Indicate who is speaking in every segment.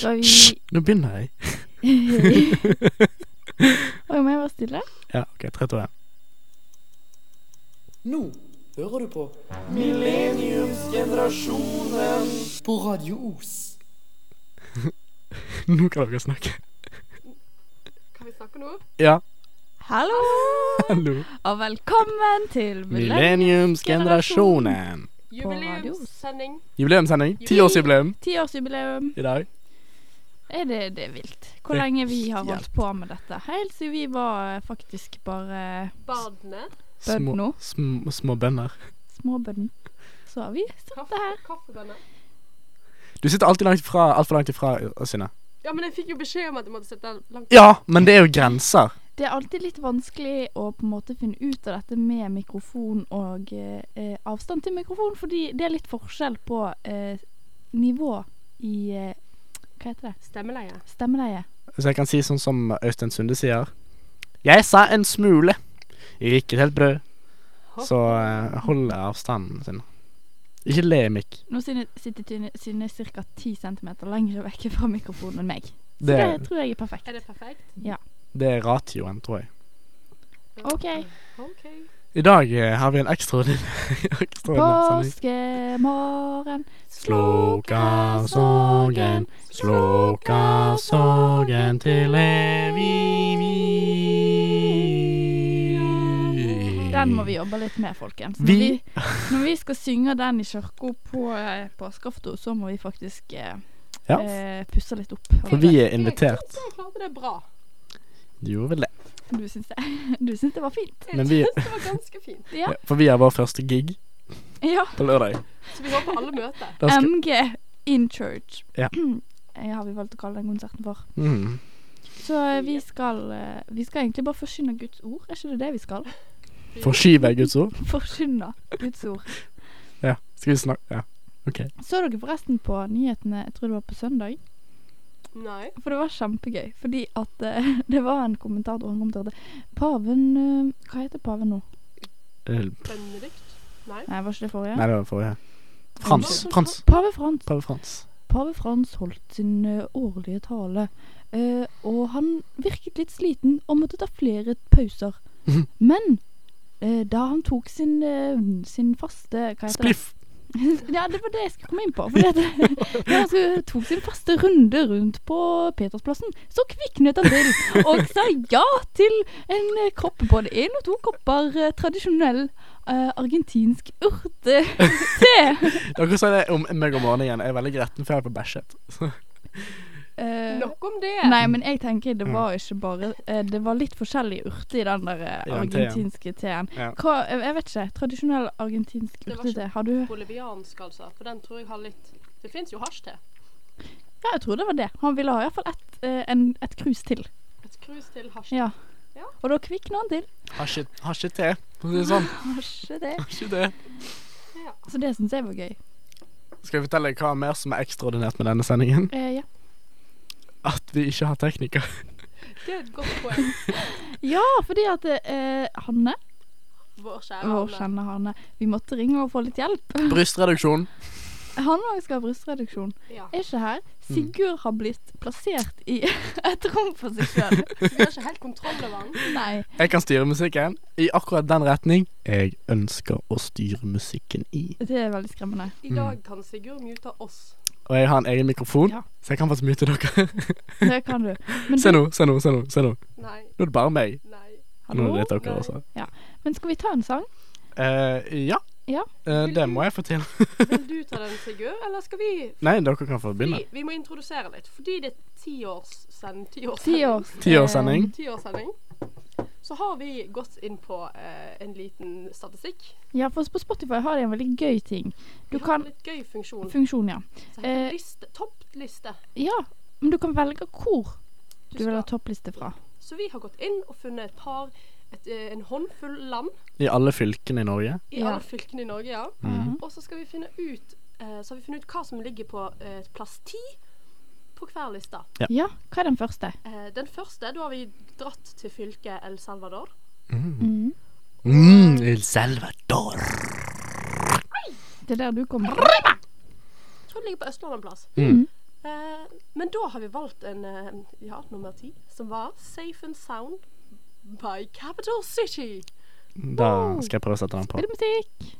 Speaker 1: Vi
Speaker 2: Hysj! Nå begynner jeg.
Speaker 1: Oi, må jeg være stille?
Speaker 2: Ja, OK. Tre, to, én.
Speaker 3: Nå hører du på Millenniumsgenerasjonen på Radio Os.
Speaker 2: Nå kan dere snakke.
Speaker 4: Kan vi snakke nå?
Speaker 2: Ja.
Speaker 1: Hallo,
Speaker 2: Hallo.
Speaker 1: og velkommen til
Speaker 2: Millenniumsgenerasjonen.
Speaker 4: Jubileumssending.
Speaker 2: Jubileumssending. Tiårsjubileum
Speaker 1: Tiårsjubileum.
Speaker 2: i dag.
Speaker 1: Er det, det er vilt. Hvor
Speaker 2: Det-
Speaker 1: lenge vi har holdt på med dette. Helt siden vi var eh, faktisk bare
Speaker 4: Badene.
Speaker 1: Bønn nå.
Speaker 2: Små, sm små bønder.
Speaker 1: småbønn. Så har vi sittet
Speaker 4: Kaffe,
Speaker 1: her.
Speaker 4: kaffebønner.
Speaker 2: Du sitter alltid langt ifra, altfor langt ifra, Synne.
Speaker 4: Ja, men jeg fikk jo beskjed om at jeg måtte sitte langt ifra.
Speaker 2: Ja, men det er jo grenser.
Speaker 1: Det er alltid litt vanskelig å på en måte finne ut av dette med mikrofon og eh, eh, avstand til mikrofon, fordi det er litt forskjell på eh, nivå i eh, Hva heter det?
Speaker 4: stemmeleie.
Speaker 1: Stemmeleie.
Speaker 2: Så jeg kan si sånn som Øystein Sunde sier. Jeg sa en smule, ikke et helt brød. Så eh, hold avstanden sin. Ikke le, Mikk.
Speaker 1: Nå sitter Synne ca. 10 cm lenger vekk fra mikrofonen enn meg. Så
Speaker 2: Det,
Speaker 1: det tror jeg er perfekt.
Speaker 4: Er det perfekt? Ja.
Speaker 2: det er ratioen, tror jeg.
Speaker 1: OK.
Speaker 4: OK.
Speaker 2: I dag eh, har vi en ekstraordinær.
Speaker 1: Påskemorgen
Speaker 2: slukker sorgen, slukker sorgen til evig.
Speaker 1: Den må vi jobbe litt med, folkens. Når
Speaker 2: Vi-
Speaker 1: vi, når vi skal synge den i kirka på eh, påskeaften, så må vi faktisk eh,
Speaker 2: Ja,
Speaker 1: eh, pusse litt opp.
Speaker 2: for vi er invitert.
Speaker 4: Jeg, jeg klarte det bra.
Speaker 2: Du gjorde vel det.
Speaker 1: Du syns det, du syns det var fint?
Speaker 2: Men vi-
Speaker 4: det var ganske fint.
Speaker 1: Ja.
Speaker 2: Ja, For vi har vår første gig
Speaker 1: ja.
Speaker 2: på lørdag.
Speaker 4: Så vi håper alle møter.
Speaker 2: Skal,
Speaker 1: MG in church.
Speaker 2: Ja.
Speaker 1: Jeg har vi valgt å kalle den konserten for.
Speaker 2: mm.
Speaker 1: Så eh, vi skal eh, Vi skal egentlig bare forkynne Guds ord. Er ikke det det vi skal?
Speaker 2: Forskyve Guds ord.
Speaker 1: Forkynne Guds ord.
Speaker 2: Ja, skal vi snakke Ja, OK.
Speaker 1: Så dere forresten på nyhetene, jeg tror det var på søndag?
Speaker 4: Nei.
Speaker 1: For det var kjempegøy. Fordi at uh, det var en kommentator han kommenterte Paven uh, Hva heter paven nå?
Speaker 2: Eh,
Speaker 4: Benedikt? Nei.
Speaker 1: Nei, var ikke det forrige?
Speaker 2: Nei, det var forrige. Frans. Frans.
Speaker 1: Pave Frans.
Speaker 2: Pave Frans.
Speaker 1: Pave Frans holdt sin årlige tale, eh, og han virket litt sliten og måtte ta flere pauser. Men eh, da han tok sin, sin faste Hva heter det?
Speaker 2: Spliff.
Speaker 1: ja, det var det jeg skulle komme inn på. Da han tok sin faste runde rundt på Petersplassen, så kviknet han til og sa ja til en kopp, både én og to kopper eh, tradisjonell uh, argentinsk urtete.
Speaker 2: Dere sa det om meg om morgenen. Jeg er veldig gretten før jeg på bæsjet.
Speaker 1: Eh,
Speaker 4: Nok om det.
Speaker 1: Nei, men jeg tenker det
Speaker 2: Mm.
Speaker 1: var ikke bare uh, Det var litt forskjellige urter i den der
Speaker 2: teen.
Speaker 1: argentinske teen.
Speaker 2: Ja.
Speaker 1: Hva, jeg vet ikke. Tradisjonell argentinsk urtete. Har du
Speaker 4: Boliviansk, altså. For den tror jeg har litt Det fins jo hasj til.
Speaker 1: Ja, jeg tror det var det. Han ville ha iallfall et, en- et krus til.
Speaker 4: Et krus til hasj.
Speaker 1: Ja.
Speaker 4: Ja.
Speaker 1: Og da kvikna han til.
Speaker 2: har ikke, har ikke te, for å si det sånn.
Speaker 4: Ja.
Speaker 1: Så det syns jeg var gøy.
Speaker 2: Skal jeg fortelle hva mer som er ekstraordinært med denne sendingen?
Speaker 1: Eh, ja.
Speaker 2: At vi ikke har tekniker.
Speaker 4: Det er et godt poeng.
Speaker 1: ja, fordi at eh, Hanne,
Speaker 4: Vår kjære
Speaker 1: vår
Speaker 4: Anne.
Speaker 1: kjenne Hanne, vi måtte ringe og få litt hjelp.
Speaker 2: Brystreduksjon.
Speaker 1: Han òg skal ha brystreduksjon.
Speaker 4: Ja.
Speaker 1: Er ikke her.
Speaker 2: Mm.
Speaker 1: Sigurd har blitt plassert i et rom for seg sjøl.
Speaker 4: Vi har ikke helt kontroll over han.
Speaker 1: Nei.
Speaker 2: Jeg kan styre musikken i akkurat den retning jeg ønsker å styre musikken i.
Speaker 1: Det er veldig skremmende.
Speaker 4: I dag kan Sigurd mute oss.
Speaker 2: Og jeg har en egen mikrofon,
Speaker 1: Ja.
Speaker 2: så jeg kan faktisk mute dere.
Speaker 1: Det kan du. Men,
Speaker 2: se nå, se nå, se nå. se Nå
Speaker 4: Nei.
Speaker 2: Nå er det bare meg.
Speaker 4: Nei.
Speaker 2: Nå
Speaker 1: er
Speaker 2: det dere også. Ja.
Speaker 1: Men skal vi ta en sang?
Speaker 2: Uh, ja.
Speaker 1: Ja.
Speaker 2: Uh, det må jeg få til.
Speaker 4: Vil du ta den, Sigurd, eller skal vi
Speaker 2: Nei, dere kan få begynne.
Speaker 4: vi, vi må introdusere litt. Fordi det er tiårssend...
Speaker 1: Ti
Speaker 4: Tiårssending.
Speaker 1: års
Speaker 2: Tiårssending.
Speaker 4: Tiårssending. Så har vi gått inn på eh, en liten statistikk.
Speaker 1: Ja, for på Spotify har de en veldig gøy ting. Du
Speaker 4: Vi har
Speaker 1: kan
Speaker 4: en litt gøy funksjon.
Speaker 1: Funksjon, ja. eh,
Speaker 4: liste. Toppliste.
Speaker 1: Ja, men du kan velge hvor
Speaker 4: Du
Speaker 1: du vil ha toppliste fra.
Speaker 4: Så vi har gått inn og funnet et par et, eh, En håndfull land
Speaker 2: I alle fylkene i Norge.
Speaker 4: i
Speaker 1: Ja.
Speaker 4: alle fylkene i Norge, ja.
Speaker 2: Mhm.
Speaker 4: Og så skal vi finne ut eh, Så har vi funnet ut hva som ligger på eh, plass ti på hver liste.
Speaker 2: Ja.
Speaker 1: Ja, hva er den første?
Speaker 4: Eh, den første, da har vi dratt til fylket El Salvador.
Speaker 2: Mm.
Speaker 1: Mm.
Speaker 2: Mm, El Salvador.
Speaker 1: Det er der du kommer.
Speaker 4: Jeg tror det ligger på Østlandet en plass.
Speaker 2: Mm.
Speaker 4: Eh, men da har vi valgt en eh, ja, nummer ti, som var Safe and Sound by Capital City.
Speaker 2: Da skal jeg prøve å sette den på.
Speaker 5: Spill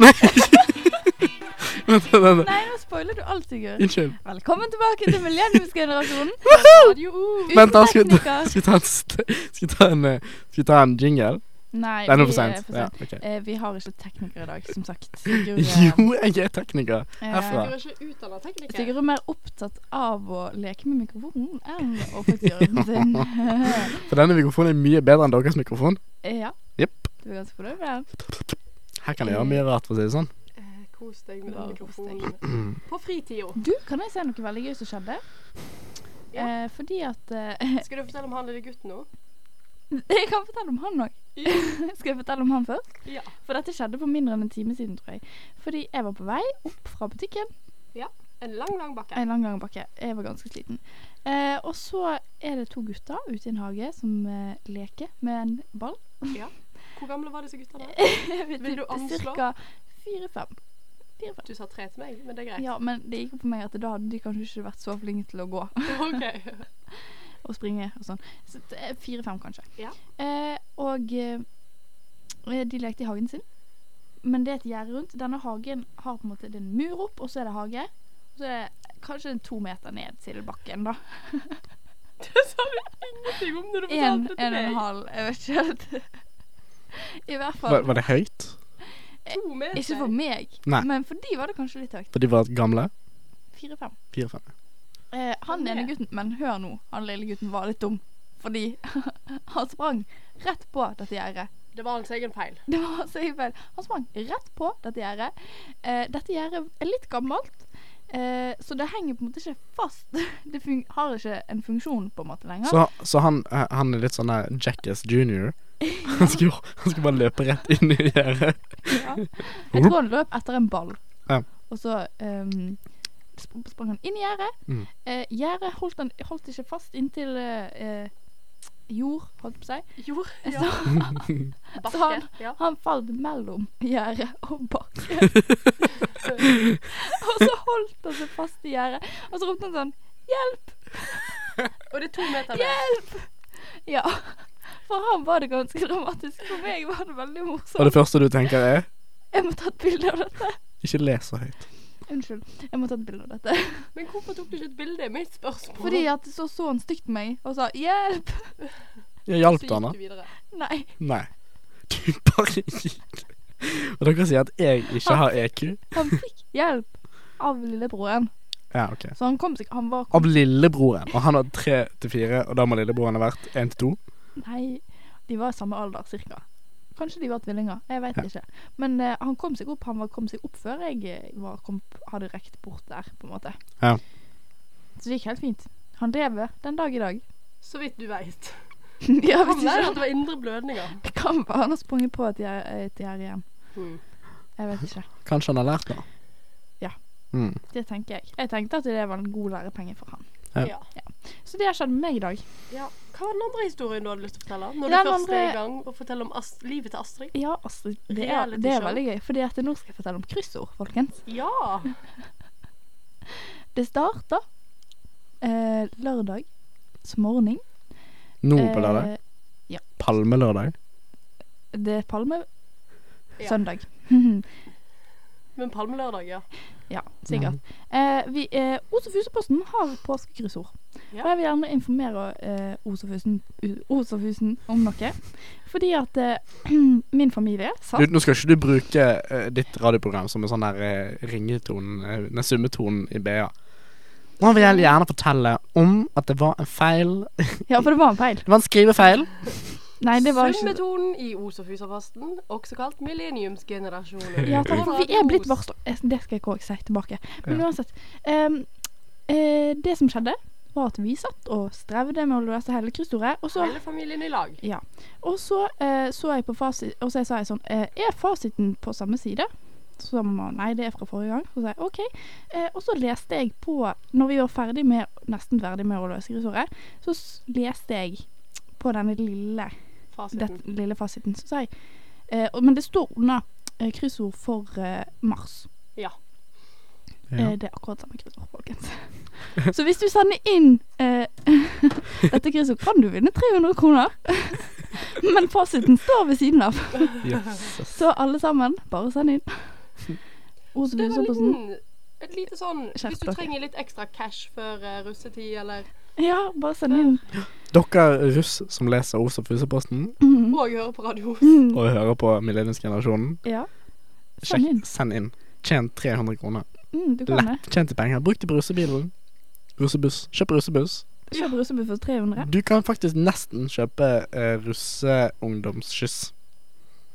Speaker 2: Nei, Vent, vent, vent.
Speaker 5: Nei, nå spoiler du alt, Sigurd.
Speaker 2: Unnskyld.
Speaker 5: Velkommen tilbake til millenniumsgenerasjonen.
Speaker 4: Radio O.
Speaker 2: Vent, da. Skal, vi ta en, st- skal vi ta en, eh, skal vi ta en jingle?
Speaker 5: Nei,
Speaker 2: Det er
Speaker 5: noe
Speaker 2: for
Speaker 5: for
Speaker 2: Ja,
Speaker 5: sent.
Speaker 2: ok.
Speaker 5: Eh, vi har ikke tekniker i dag, som sagt. Sigurd, eh,
Speaker 2: Jo, jeg er tekniker.
Speaker 5: eh,
Speaker 2: herfra.
Speaker 4: Er ikke utdannet tekniker.
Speaker 5: Sigurd er mer opptatt av å leke med mikrofonen enn å faktisk gjøre jobben sin.
Speaker 2: For denne mikrofonen er mye bedre enn deres mikrofon.
Speaker 5: Eh, ja.
Speaker 2: Jepp.
Speaker 5: Du er ganske fornøyd med?
Speaker 2: Her kan jeg gjøre mye rart, for å si det sånn.
Speaker 4: Eh, Kos deg med den mikrofonen. På fritida.
Speaker 5: Du, kan jeg si noe veldig gøy som skjedde?
Speaker 4: Ja.
Speaker 5: Eh, fordi at eh,
Speaker 4: Skal du fortelle om han lille gutten nå?
Speaker 5: Jeg kan fortelle om han òg.
Speaker 4: Ja.
Speaker 5: Skal jeg fortelle om han først?
Speaker 4: Ja.
Speaker 5: For dette skjedde for mindre enn en time siden, tror jeg. Fordi jeg var på vei opp fra butikken. Ja.
Speaker 4: En lang, lang bakke.
Speaker 5: En lang lang bakke. Jeg var ganske sliten. Eh, og så er det to gutter ute i en hage som eh, leker med en ball.
Speaker 4: Hvor gamle var disse guttene?
Speaker 5: da?
Speaker 4: Vil du anslå?
Speaker 5: Cirka fire-fem.
Speaker 4: Du sa tre til meg, men det er greit.
Speaker 5: Ja, men det gikk opp for meg at da hadde de kanskje ikke vært så flinke til å gå
Speaker 4: OK.
Speaker 5: og springe og sånn. Så er fire-fem, kanskje.
Speaker 4: Ja.
Speaker 5: Eh, og eh, de lekte i hagen sin. Men det er et gjerde rundt. Denne hagen har på en måte det er en mur opp, og så er det hage. Og så er det kanskje to meter ned til bakken, da.
Speaker 4: Det sa du ingenting om når du fortalte det
Speaker 5: en og en halv. Jeg vet ikke helt. I hvert
Speaker 2: Var,
Speaker 5: fall.
Speaker 2: var det høyt?
Speaker 4: To meter.
Speaker 5: Ikke for meg,
Speaker 2: Nei.
Speaker 5: men for de var det kanskje litt høyt.
Speaker 2: For de var gamle?
Speaker 5: Fire-fem.
Speaker 2: Fire-fem.
Speaker 1: Eh, han ene gutten Men hør nå, han lille gutten var litt dum. Fordi han sprang rett på dette gjerdet.
Speaker 4: Det var hans egen feil.
Speaker 1: Det var så feil. Han sprang rett på dette gjerdet. Eh, dette gjerdet er litt gammelt, eh, så det henger på en måte ikke fast. Det fun har ikke en funksjon på en måte lenger.
Speaker 2: Så, så han, eh, han er litt sånn der Jackass junior. Han skulle, han skulle bare løpe rett inn i gjerdet.
Speaker 1: Ja. Jeg tror han løp etter en ball.
Speaker 2: Ja.
Speaker 1: Og så um, sp sprang han inn i gjerdet.
Speaker 2: Mm.
Speaker 1: Eh, gjerdet holdt, han- holdt ikke fast inntil eh, eh, jord, holdt på å si.
Speaker 4: Jord. Ja.
Speaker 1: så han,
Speaker 4: Bakke. Ja.
Speaker 1: han falt mellom gjerdet og bakken. og så holdt han seg fast i gjerdet. Og så ropte han sånn Hjelp!
Speaker 4: Og det er to meter ned.
Speaker 1: Hjelp! Ja. For han var det ganske dramatisk. For meg var det veldig morsomt.
Speaker 2: Og det første du tenker er
Speaker 1: Jeg må ta et bilde av dette.
Speaker 2: Ikke les så høyt.
Speaker 1: Unnskyld. Jeg må ta et bilde av dette.
Speaker 4: Men hvorfor tok du ikke et bilde? er Mitt spørsmål.
Speaker 1: Fordi at så så han stygt på meg og sa 'hjelp'.
Speaker 2: Jeg hjalp du han da?
Speaker 1: Nei.
Speaker 2: Nei. Du bare gikk. Og dere sier at jeg ikke har EQ?
Speaker 1: Han fikk hjelp av lillebroren.
Speaker 2: Ja, ok.
Speaker 1: Så han kom seg Han var
Speaker 2: Av lillebroren. Og han var tre til fire, og da må lillebroren ha vært én til to?
Speaker 1: Nei, de var samme alder, cirka. Kanskje de var tvillinger. Jeg vet
Speaker 2: Ja.
Speaker 1: ikke. Men uh, han kom seg opp Han var, kom seg opp før jeg eh, var, kom, hadde rekt bort der, på en måte.
Speaker 2: Ja.
Speaker 1: Så det gikk helt fint. Han lever den dag i dag.
Speaker 4: Så vidt du veit.
Speaker 1: ja,
Speaker 4: Kan være at det var indre blødninger.
Speaker 1: Det kan være han har sprunget på et gjer- et gjerde igjen.
Speaker 4: Mm.
Speaker 1: Jeg vet ikke.
Speaker 2: Kanskje han har lært noe?
Speaker 1: Ja.
Speaker 2: Mm.
Speaker 1: Det tenker jeg. Jeg tenkte at det var en god lærepenge for han.
Speaker 2: Ja.
Speaker 4: Ja.
Speaker 1: Så det har skjedd med meg i dag.
Speaker 4: ja. Hva var den andre historien du hadde lyst til å fortelle? Når
Speaker 1: Den
Speaker 4: du først er i gang og forteller om Ast livet til Astrid?
Speaker 1: Ja, Astrid. Det er, det er veldig gøy. Fordi at nå skal jeg fortelle om kryssord, folkens.
Speaker 4: Ja!
Speaker 1: Det starta eh, lørdag morgen.
Speaker 2: Nå på lørdag?
Speaker 1: Eh,
Speaker 2: Palmelørdag?
Speaker 1: det er palme
Speaker 4: Ja.
Speaker 1: søndag.
Speaker 4: Men palmelørdag, ja.
Speaker 1: ja, sikkert. Eh, vi, eh, Os og Fuseposten har påskekryssord.
Speaker 4: Ja.
Speaker 1: Og jeg vil gjerne informere eh, Os og Fusen, om noe. Fordi at eh, min familie
Speaker 2: Du, nå skal ikke du bruke eh, ditt radioprogram som en sånn der uh, ringetonen, uh, den summetonen i BA. Nå vil jeg gjerne fortelle om at det var en feil
Speaker 1: Ja, for det var en feil.
Speaker 2: Det var en skrivefeil.
Speaker 1: Nei, det var ikke
Speaker 4: Summetonen i Os- og Fusafasten, også kalt millenniumsgenerasjonen.
Speaker 1: Ja, takk, for vi er blitt varsla. Det skal jeg også si tilbake. Men uansett. Um, uh, det som skjedde, var at vi satt og strevde med å løse hele kryssordet. Og så,
Speaker 4: Hele familien i lag.
Speaker 1: og så uh, så jeg på fasit, og så sa jeg sånn uh, Er fasiten på samme side? Så sa mamma nei, det er fra forrige gang. Så sa jeg OK. Eh, og så leste jeg på Når vi var ferdig med, nesten ferdig med å løse kryssordet, så s- leste jeg på denne lille
Speaker 4: Fasiten.
Speaker 1: den lille fasiten. Så jeg eh, og- Men det står under eh, kryssord for eh, mars.
Speaker 2: Ja.
Speaker 1: Eh, det er akkurat samme kryssord, folkens. Så hvis du sender inn eh, dette kryssordet, kan du vinne 300 kroner. Men fasiten står ved siden av. Så alle sammen, bare send inn. Os og
Speaker 4: Det var en liten, et lite sånn Hvis du trenger litt ekstra cash før eh, russetid, eller
Speaker 1: Ja, bare send inn.
Speaker 2: Dere russ som leser Os og Fuseposten
Speaker 1: Mhm.
Speaker 4: Og hører på radio.
Speaker 1: Mm.
Speaker 2: og hører på Millenniumsgenerasjonen,
Speaker 1: Ja. Send inn.
Speaker 2: send inn. Tjen 300 kroner.
Speaker 1: Mm, kan.
Speaker 2: Lett tjente penger. Bruk det på russebilen. Russebuss. Kjøp russebuss.
Speaker 1: Kjøp russebuss for 300.
Speaker 2: Du kan faktisk nesten kjøpe uh, russeungdomsskyss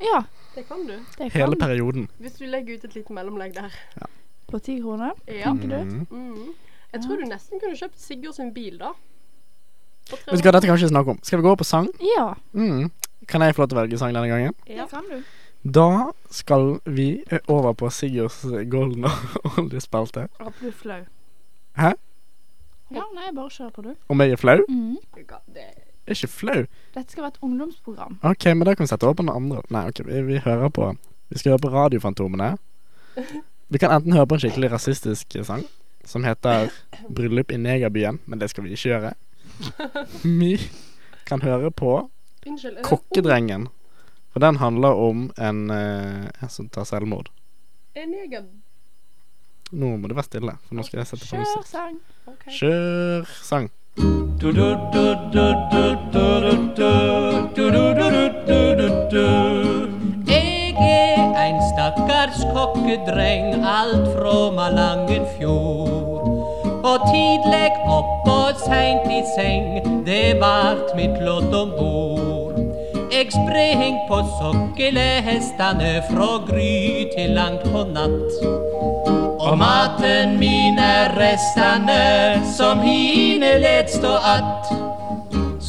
Speaker 1: Ja,
Speaker 4: Det kan du.
Speaker 1: det
Speaker 2: hele perioden.
Speaker 4: Hvis du legger ut et lite mellomlegg der.
Speaker 1: På 10 kroner.
Speaker 4: Ja.
Speaker 1: Tenker du?
Speaker 2: Mm.
Speaker 4: Jeg tror du nesten kunne kjøpt Sigurd sin bil, da.
Speaker 2: Vet du hva, dette kan vi ikke snakke om. Skal vi gå over på sang?
Speaker 1: Ja,
Speaker 2: Mm. Kan jeg få lov til å velge sang denne gangen?
Speaker 4: Ja.
Speaker 1: kan du.
Speaker 2: Da skal vi over på Sigurds golden oljespalte.
Speaker 1: Håper du er flau.
Speaker 2: Hæ?
Speaker 1: Ja, nei, bare kjør på, du.
Speaker 2: Om jeg er flau?
Speaker 1: Mm.
Speaker 4: Det,
Speaker 2: Jeg er ikke flau.
Speaker 1: Dette skal være et ungdomsprogram.
Speaker 2: Ok, men da kan vi sette over på den andre. Nei, ok, vi, vi hører på Vi skal høre på Radiofantomene. Vi kan enten høre på en skikkelig rasistisk sang som heter 'Bryllup i negerbyen', men det skal vi ikke gjøre. Vi kan høre på
Speaker 4: Unnskyld.
Speaker 2: 'Kokkedrengen', for den handler om en, eh, en som tar selvmord.
Speaker 4: En neger
Speaker 2: Nå må det være stille, for nå skal jeg sette på
Speaker 1: Kjør sang.
Speaker 4: Okay.
Speaker 2: Kjør sang.
Speaker 6: Jeg er en stakkars kokkedreng alt frå Malangenfjord. Og tidleg opp og seint i seng, det vart mitt lodd om bord. Eg spreng på sokkelhestane fra gry til langt på natt. Og maten min er restane som hine let stå att.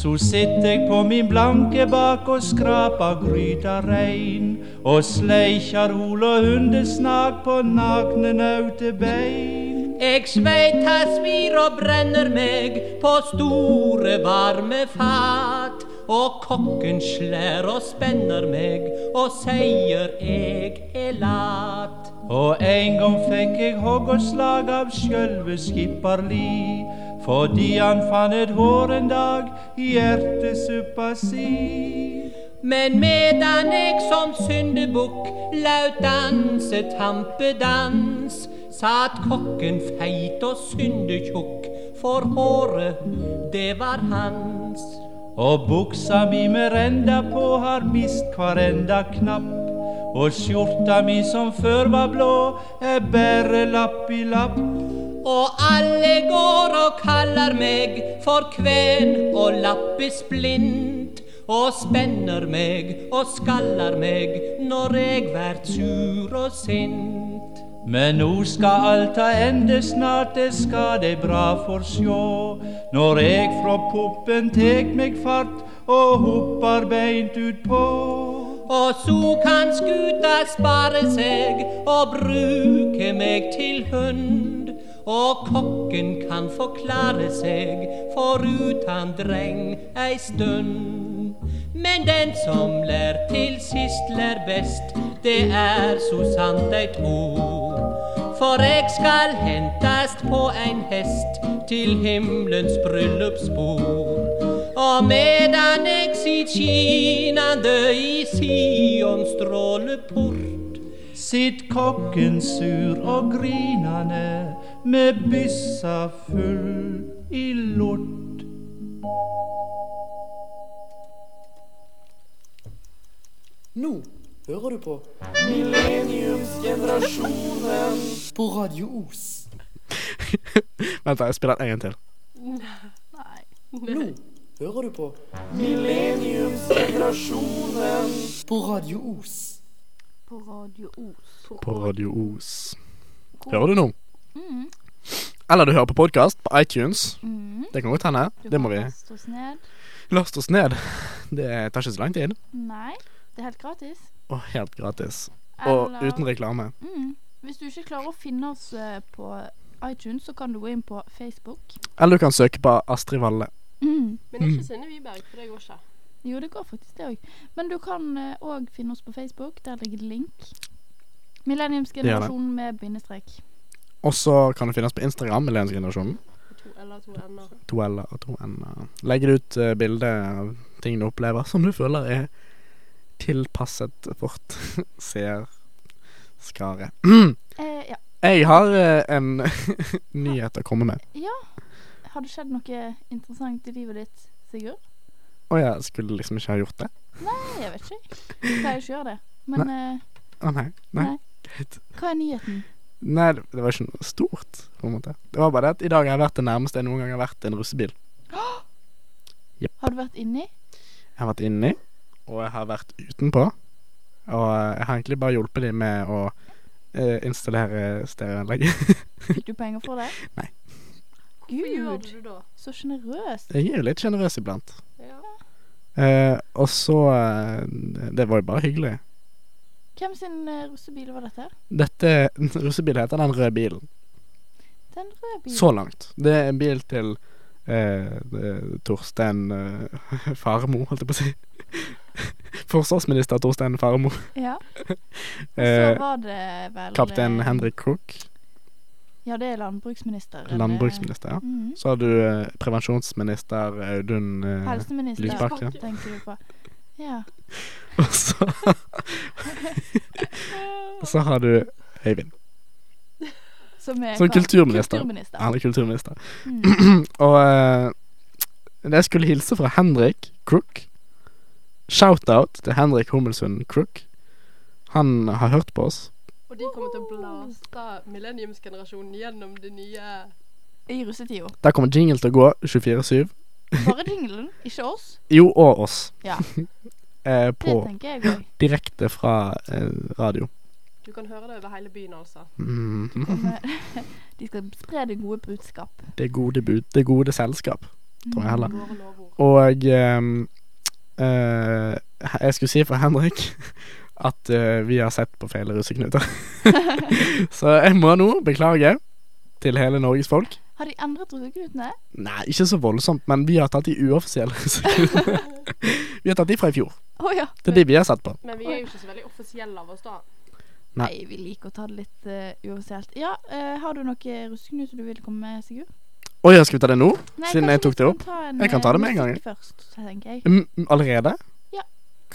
Speaker 7: Så sitter jeg på min blanke bak og skrapa gryta rein. Og sleikjar hol og hundesnak på nakne nautebein.
Speaker 6: Eg her svir og brenner meg på store, varme fat. Og kokken slær og spenner meg og sier eg er lat.
Speaker 7: Og en gang fikk jeg slag av sjølve skipper Li. Fordi han fann et hår en dag i hjertesuppa si.
Speaker 6: Men medan eg som syndebukk laut danse tampedans, satt kokken feit og syndetjukk, for håret, det var hans.
Speaker 7: Og buksa mi med renda på har mist hver knapp. Og skjorta mi som før var blå, er bare lapp i lapp.
Speaker 6: Og alle går og kaller meg for kven og lappesplint. Og spenner meg og skaller meg når eg vert sur og sint.
Speaker 7: Men nå skal alt ta ende snart, det skal de bra for sjå. Når eg fra puppen tek meg fart og hoppar beint utpå.
Speaker 6: Og så kan skuta spare seg og bruke meg til hund. Og kokken kan forklare seg forutan dreng ei stund. Men den som lær til sist lær best, det er så sant eit ord. For eg skal hentast på ein hest til himmelens bryllupsbord. Og medan eg sit skinande i Sion stråleport,
Speaker 7: Sitt kokken sur og grinande med byssa full i lort.
Speaker 3: Nå hører du på Millenniumsgenerasjonen på Radio Os.
Speaker 2: Vent, da, jeg spiller en gang til.
Speaker 1: Nei.
Speaker 3: Nå hører du på Millenniumsgenerasjonen på Radio Os.
Speaker 1: På Radio Os.
Speaker 2: På Radio Os. Hører du nå?
Speaker 1: Mm.
Speaker 2: Eller du hører på podkast på iTunes.
Speaker 1: Mm.
Speaker 2: Det kan godt hende. Det må vi
Speaker 1: Last oss ned.
Speaker 2: Last oss ned. Det tar ikke så lang tid.
Speaker 1: Nei, det er helt gratis.
Speaker 2: Og helt gratis. Og uten reklame.
Speaker 1: Mm. Hvis du ikke klarer å finne oss eh, på iTunes, så kan du gå inn på Facebook.
Speaker 2: Eller du kan søke på Astrid Valle.
Speaker 1: Mm.
Speaker 4: Men ikke Synne Wiberg, for det går ikke.
Speaker 1: Jo, det går faktisk det òg. Men du kan òg finne oss på Facebook. Der ligger det link. Millenniumsgenerasjonen med bindestrek.
Speaker 2: Og så kan du finne oss på Instagram, Millenniumsgenerasjonen.
Speaker 4: To L-er, to N-er.
Speaker 2: To L-er og to N-er. Legger du ut uh, bilde av ting du opplever som du føler er tilpasset vårt seerskare.
Speaker 1: Eh, ja.
Speaker 2: Jeg har eh, en nyhet å komme med.
Speaker 1: ja. Har det skjedd noe interessant i livet ditt, Sigurd?
Speaker 2: Å ja, skulle liksom ikke ha gjort det?
Speaker 1: Nei, jeg vet ikke. Jeg pleier ikke å gjøre det. Men eh,
Speaker 2: Å nei. Nei.
Speaker 1: Nei.
Speaker 2: Greit.
Speaker 1: hva er nyheten?
Speaker 2: Nei, det var ikke noe stort, på en måte. Det var bare det at i dag har jeg vært det nærmeste jeg noen gang har vært en russebil.
Speaker 1: Har du vært inni?
Speaker 2: Jeg har vært inni, og jeg har vært utenpå. Og jeg har egentlig bare hjulpet dem med å eh, installere stereoanlegg.
Speaker 1: Fikk du penger for det?
Speaker 2: Nei.
Speaker 4: Hva gjør
Speaker 1: Gud,
Speaker 4: du da?
Speaker 1: så sjenerøs.
Speaker 2: Jeg er jo litt sjenerøs iblant.
Speaker 4: Ja.
Speaker 2: Eh, og så eh, Det var jo bare hyggelig.
Speaker 1: Hvem sin eh, russebil var dette?
Speaker 2: Dette russebil heter Den røde bilen.
Speaker 1: Den røde bilen.
Speaker 2: Så langt. Det er en bil til eh, det- Torstein eh, Faremo, holdt jeg på å si. Forsvarsminister Torstein Farmo.
Speaker 1: Ja. Så
Speaker 2: Eh,
Speaker 1: var det vel
Speaker 2: Kaptein
Speaker 1: eh,
Speaker 2: Henrik Krok.
Speaker 1: Ja, det er landbruksminister.
Speaker 2: Landbruksminister, ja.
Speaker 1: Mm.
Speaker 2: Så har du eh, prevensjonsminister Audun eh,
Speaker 1: Helseminister,
Speaker 2: Lysbakken.
Speaker 1: tenker du på. Ja.
Speaker 2: Og så Og så har du Øyvind.
Speaker 1: Som er
Speaker 2: Som kulturminister.
Speaker 1: kulturminister.
Speaker 2: Han er kulturminister.
Speaker 1: Mm.
Speaker 2: Og eh, jeg skulle hilse fra Henrik Crook. Shout-out til Henrik Hummelsund Crook. Han har hørt på oss.
Speaker 4: Og de kommer til å blaste millenniumsgenerasjonen gjennom det nye
Speaker 1: I russetida.
Speaker 2: Der kommer jingle til å gå 24-7.
Speaker 1: Bare jinglen, ikke oss.
Speaker 2: Jo, og oss.
Speaker 1: Ja.
Speaker 2: Eh,
Speaker 1: Det tenker jeg òg.
Speaker 2: direkte fra eh, radio.
Speaker 4: Du kan høre det over hele byen, altså.
Speaker 2: Mm.
Speaker 1: De skal spre det gode budskap.
Speaker 2: Det gode bud. Det gode selskap, tror jeg heller. Og ehm, eh, jeg skulle si for Henrik at uh, vi har sett på feil russeknuter. Så jeg må nå beklage til hele Norges folk.
Speaker 1: Har de endret russeknutene?
Speaker 2: Nei, ikke så voldsomt, men vi har tatt de uoffisielle russeknutene. vi har tatt de fra i fjor.
Speaker 1: Oh, ja.
Speaker 2: Det er de vi har sett på.
Speaker 4: Men vi er jo ikke så veldig offisielle av oss, da.
Speaker 2: Nei.
Speaker 1: Nei, vi liker å ta det litt uh, uoffisielt. Ja, har du noe russeknuter du vil komme med, Sigurd?
Speaker 2: Oi, skal vi ta det nå?
Speaker 1: Nei,
Speaker 2: Siden jeg tok det opp?
Speaker 1: en,
Speaker 2: Jeg kan ta
Speaker 1: eh,
Speaker 2: det med en gang,
Speaker 1: Først, tenker jeg.
Speaker 2: Mm, mm, allerede?
Speaker 1: Ja.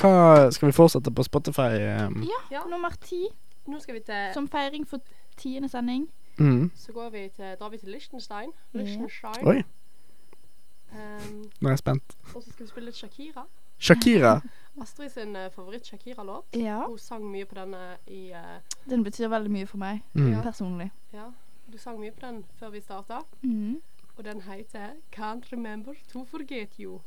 Speaker 2: Hva Skal vi fortsette på Spotify? ehm?
Speaker 1: Ja,
Speaker 4: Ja.
Speaker 1: nummer ti,
Speaker 4: Nå skal vi til
Speaker 1: som feiring for tiende sending.
Speaker 2: Mm.
Speaker 4: Så går vi til, drar vi til Liechtenstein. Liechtenstein.
Speaker 2: Oi,
Speaker 4: Um,
Speaker 2: nå er jeg spent.
Speaker 4: og så skal vi spille litt Shakira.
Speaker 2: Shakira.
Speaker 4: Astrid sin eh, favoritt-Shakira-låt.
Speaker 1: Ja,
Speaker 4: Hun sang mye på denne i uh,
Speaker 1: den betyr veldig mye for meg,
Speaker 2: Mm.
Speaker 1: Personlig.
Speaker 4: Ja, du sang mye på den før vi starta.
Speaker 1: Mm.
Speaker 4: Og den heter Can't Remember To Forget You.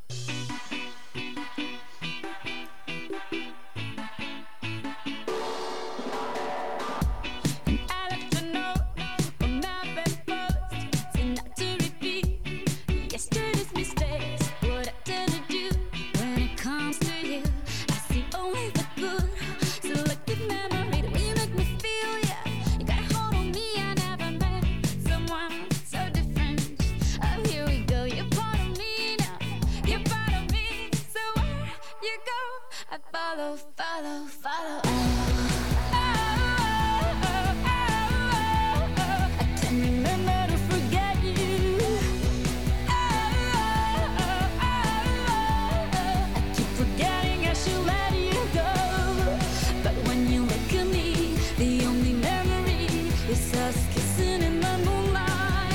Speaker 8: Follow, follow, follow. I can remember to forget you. I keep forgetting I should let you go. But when you look at me, the only memory is us kissing in the moonlight.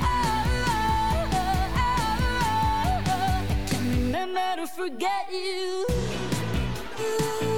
Speaker 8: I can remember to forget you. I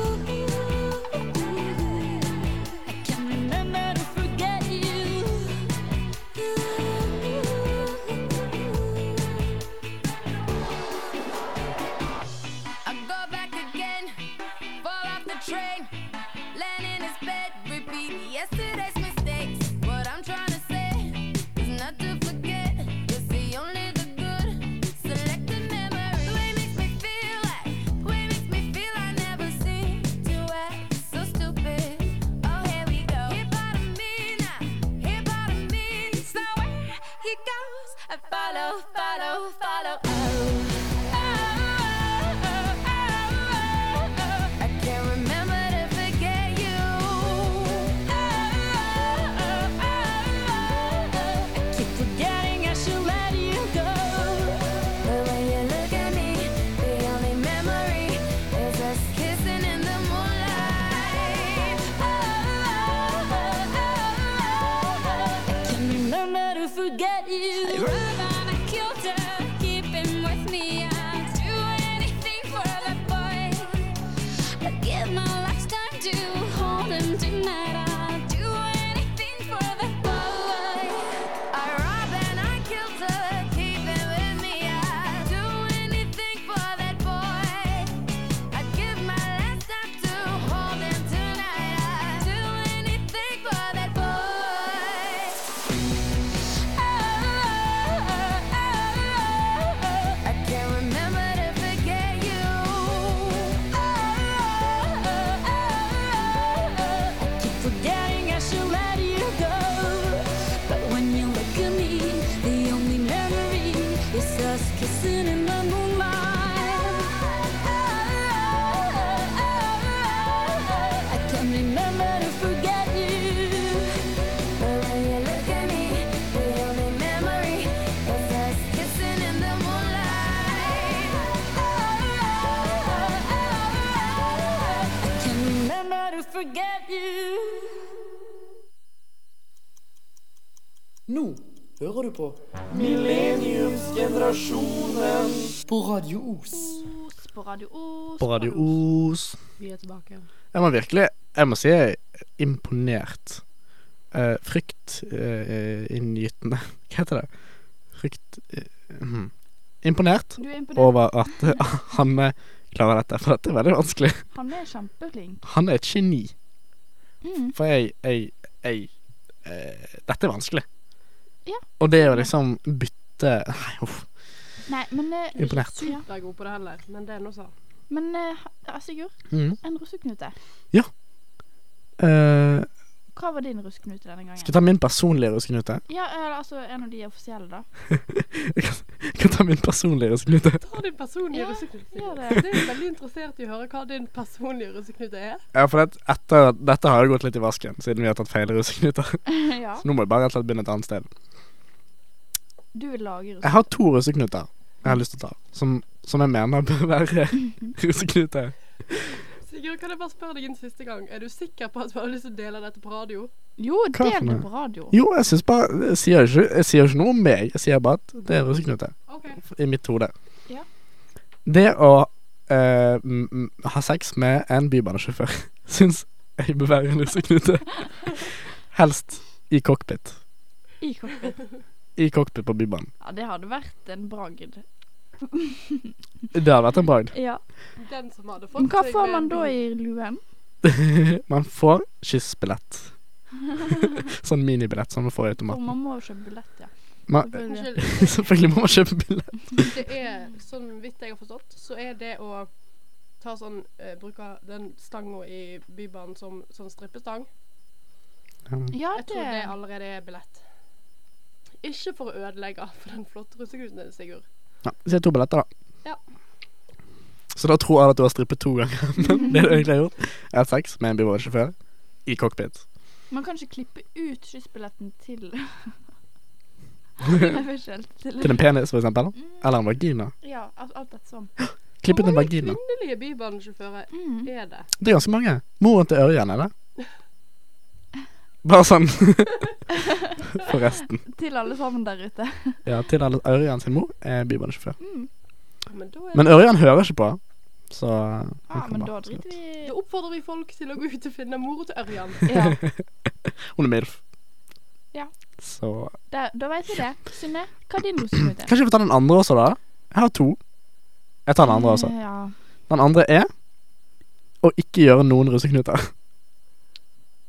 Speaker 3: På Radio Os.
Speaker 4: Vi er tilbake.
Speaker 2: Jeg må virkelig Jeg må si jeg er imponert uh, fryktinngytende Hva heter det? Frykt... Uh, hmm. Imponert
Speaker 1: er imponert.
Speaker 2: over at uh, Hanne klarer dette, for dette er veldig vanskelig.
Speaker 1: Han er kjempeflink.
Speaker 2: Han er et geni.
Speaker 1: Mm.
Speaker 2: For jeg, jeg, jeg eh, Dette er vanskelig.
Speaker 1: Ja.
Speaker 2: Og det å liksom bytte Nei, uff.
Speaker 1: Nei, men uh,
Speaker 2: Imponert.
Speaker 1: Ikke
Speaker 4: Supergod på det heller, men det er nå så.
Speaker 1: Men uh, Sigurd,
Speaker 2: mm.
Speaker 1: en russeknute.
Speaker 2: Eh,
Speaker 1: Hva var din russeknute denne gangen?
Speaker 2: skal jeg ta min personlige russeknute?
Speaker 1: Ja, uh, altså en av de offisielle, da.
Speaker 2: Jeg kan, jeg kan ta min personlige russeknute.
Speaker 4: Ta din personlige
Speaker 1: Ja,
Speaker 4: russeknute.
Speaker 1: gjør det.
Speaker 4: Det er veldig interessert i å høre hva din personlige russeknute er.
Speaker 2: Ja, for det, etter, dette har jo gått litt i vasken, siden vi har tatt feil russeknuter.
Speaker 1: ja.
Speaker 2: Så nå må jeg bare rett og slett begynne et annet sted.
Speaker 1: Du vil lage
Speaker 2: russeknuter?
Speaker 1: Jeg
Speaker 2: har to russeknuter jeg har lyst til å ta, som, som jeg mener bør være ruseknute.
Speaker 4: Sigurd, kan jeg bare spørre deg en siste gang? Er du sikker på at du har lyst til å dele dette på radio?
Speaker 1: Jo, del det på radio.
Speaker 2: Jo, jeg syns bare Jeg sier ikke, jeg sier ikke noe om meg. Jeg sier bare at det er ruseknute.
Speaker 4: Okay.
Speaker 2: i mitt hode.
Speaker 1: Ja.
Speaker 2: Det å eh, m- ha sex med en bybanesjåfør syns jeg bør være en russeknute. Helst i cockpit.
Speaker 1: I cockpit.
Speaker 2: I cockpit på Bybanen.
Speaker 1: Ja, det hadde vært en bragd.
Speaker 2: Det hadde vært en bragd.
Speaker 1: Ja.
Speaker 4: Den som hadde fått
Speaker 1: Men hva får man da i luen?
Speaker 2: man får kyssbillett. sånn minibillett som man får i automaten.
Speaker 1: Og man må jo kjøpe billett, ja.
Speaker 2: Man,
Speaker 1: Selvfølgelig.
Speaker 4: Unnskyld.
Speaker 2: selvfølgelig må man kjøpe billett.
Speaker 4: Det er, sånn vidt jeg har forstått, så er det å ta sånn uh, Bruke den stanga i Bybanen som sånn strippestang.
Speaker 1: Ja,
Speaker 4: Jeg tror det
Speaker 1: det
Speaker 4: allerede er billett. Ikke for å ødelegge for den flotte russeknuten din, Sigurd.
Speaker 2: Ja, så det to billetter, da.
Speaker 4: Ja.
Speaker 2: Så da tror jeg at du har strippet to ganger. Men det du egentlig har gjort, er sex med en bybanesjåfør i cockpit.
Speaker 1: Man kan ikke klippe ut kyssbilletten til Jeg. Til,
Speaker 2: Til en penis, for eksempel.
Speaker 1: Mm,
Speaker 2: Eller en vagina.
Speaker 1: Ja, alt, alt dette Klippet
Speaker 2: en vagina.
Speaker 4: Hvor mange kvinnelige bybanesjåfører
Speaker 1: Mm.
Speaker 4: er det?
Speaker 2: Det er ganske mange. Moren til Ørjan, er det? Bare sånn Forresten.
Speaker 1: Til alle sammen der ute.
Speaker 2: Ja, til alle Ørjan sin mor er bybanesjåfør.
Speaker 1: Mm.
Speaker 4: Men da, er
Speaker 2: Men Ørjan hører ikke på, så kan
Speaker 1: men da driter vi
Speaker 4: da oppfordrer vi folk til å gå ut og finne mora til Ørjan.
Speaker 1: Ja,
Speaker 2: Hun er MILF.
Speaker 1: Ja.
Speaker 2: Så
Speaker 1: da, da vet vi det. Synne, hva er din morsomhet?
Speaker 2: Kanskje vi får ta den andre også, da? Jeg har to. Jeg tar den andre også.
Speaker 1: Ja.
Speaker 2: Den andre er å ikke gjøre noen russeknuter.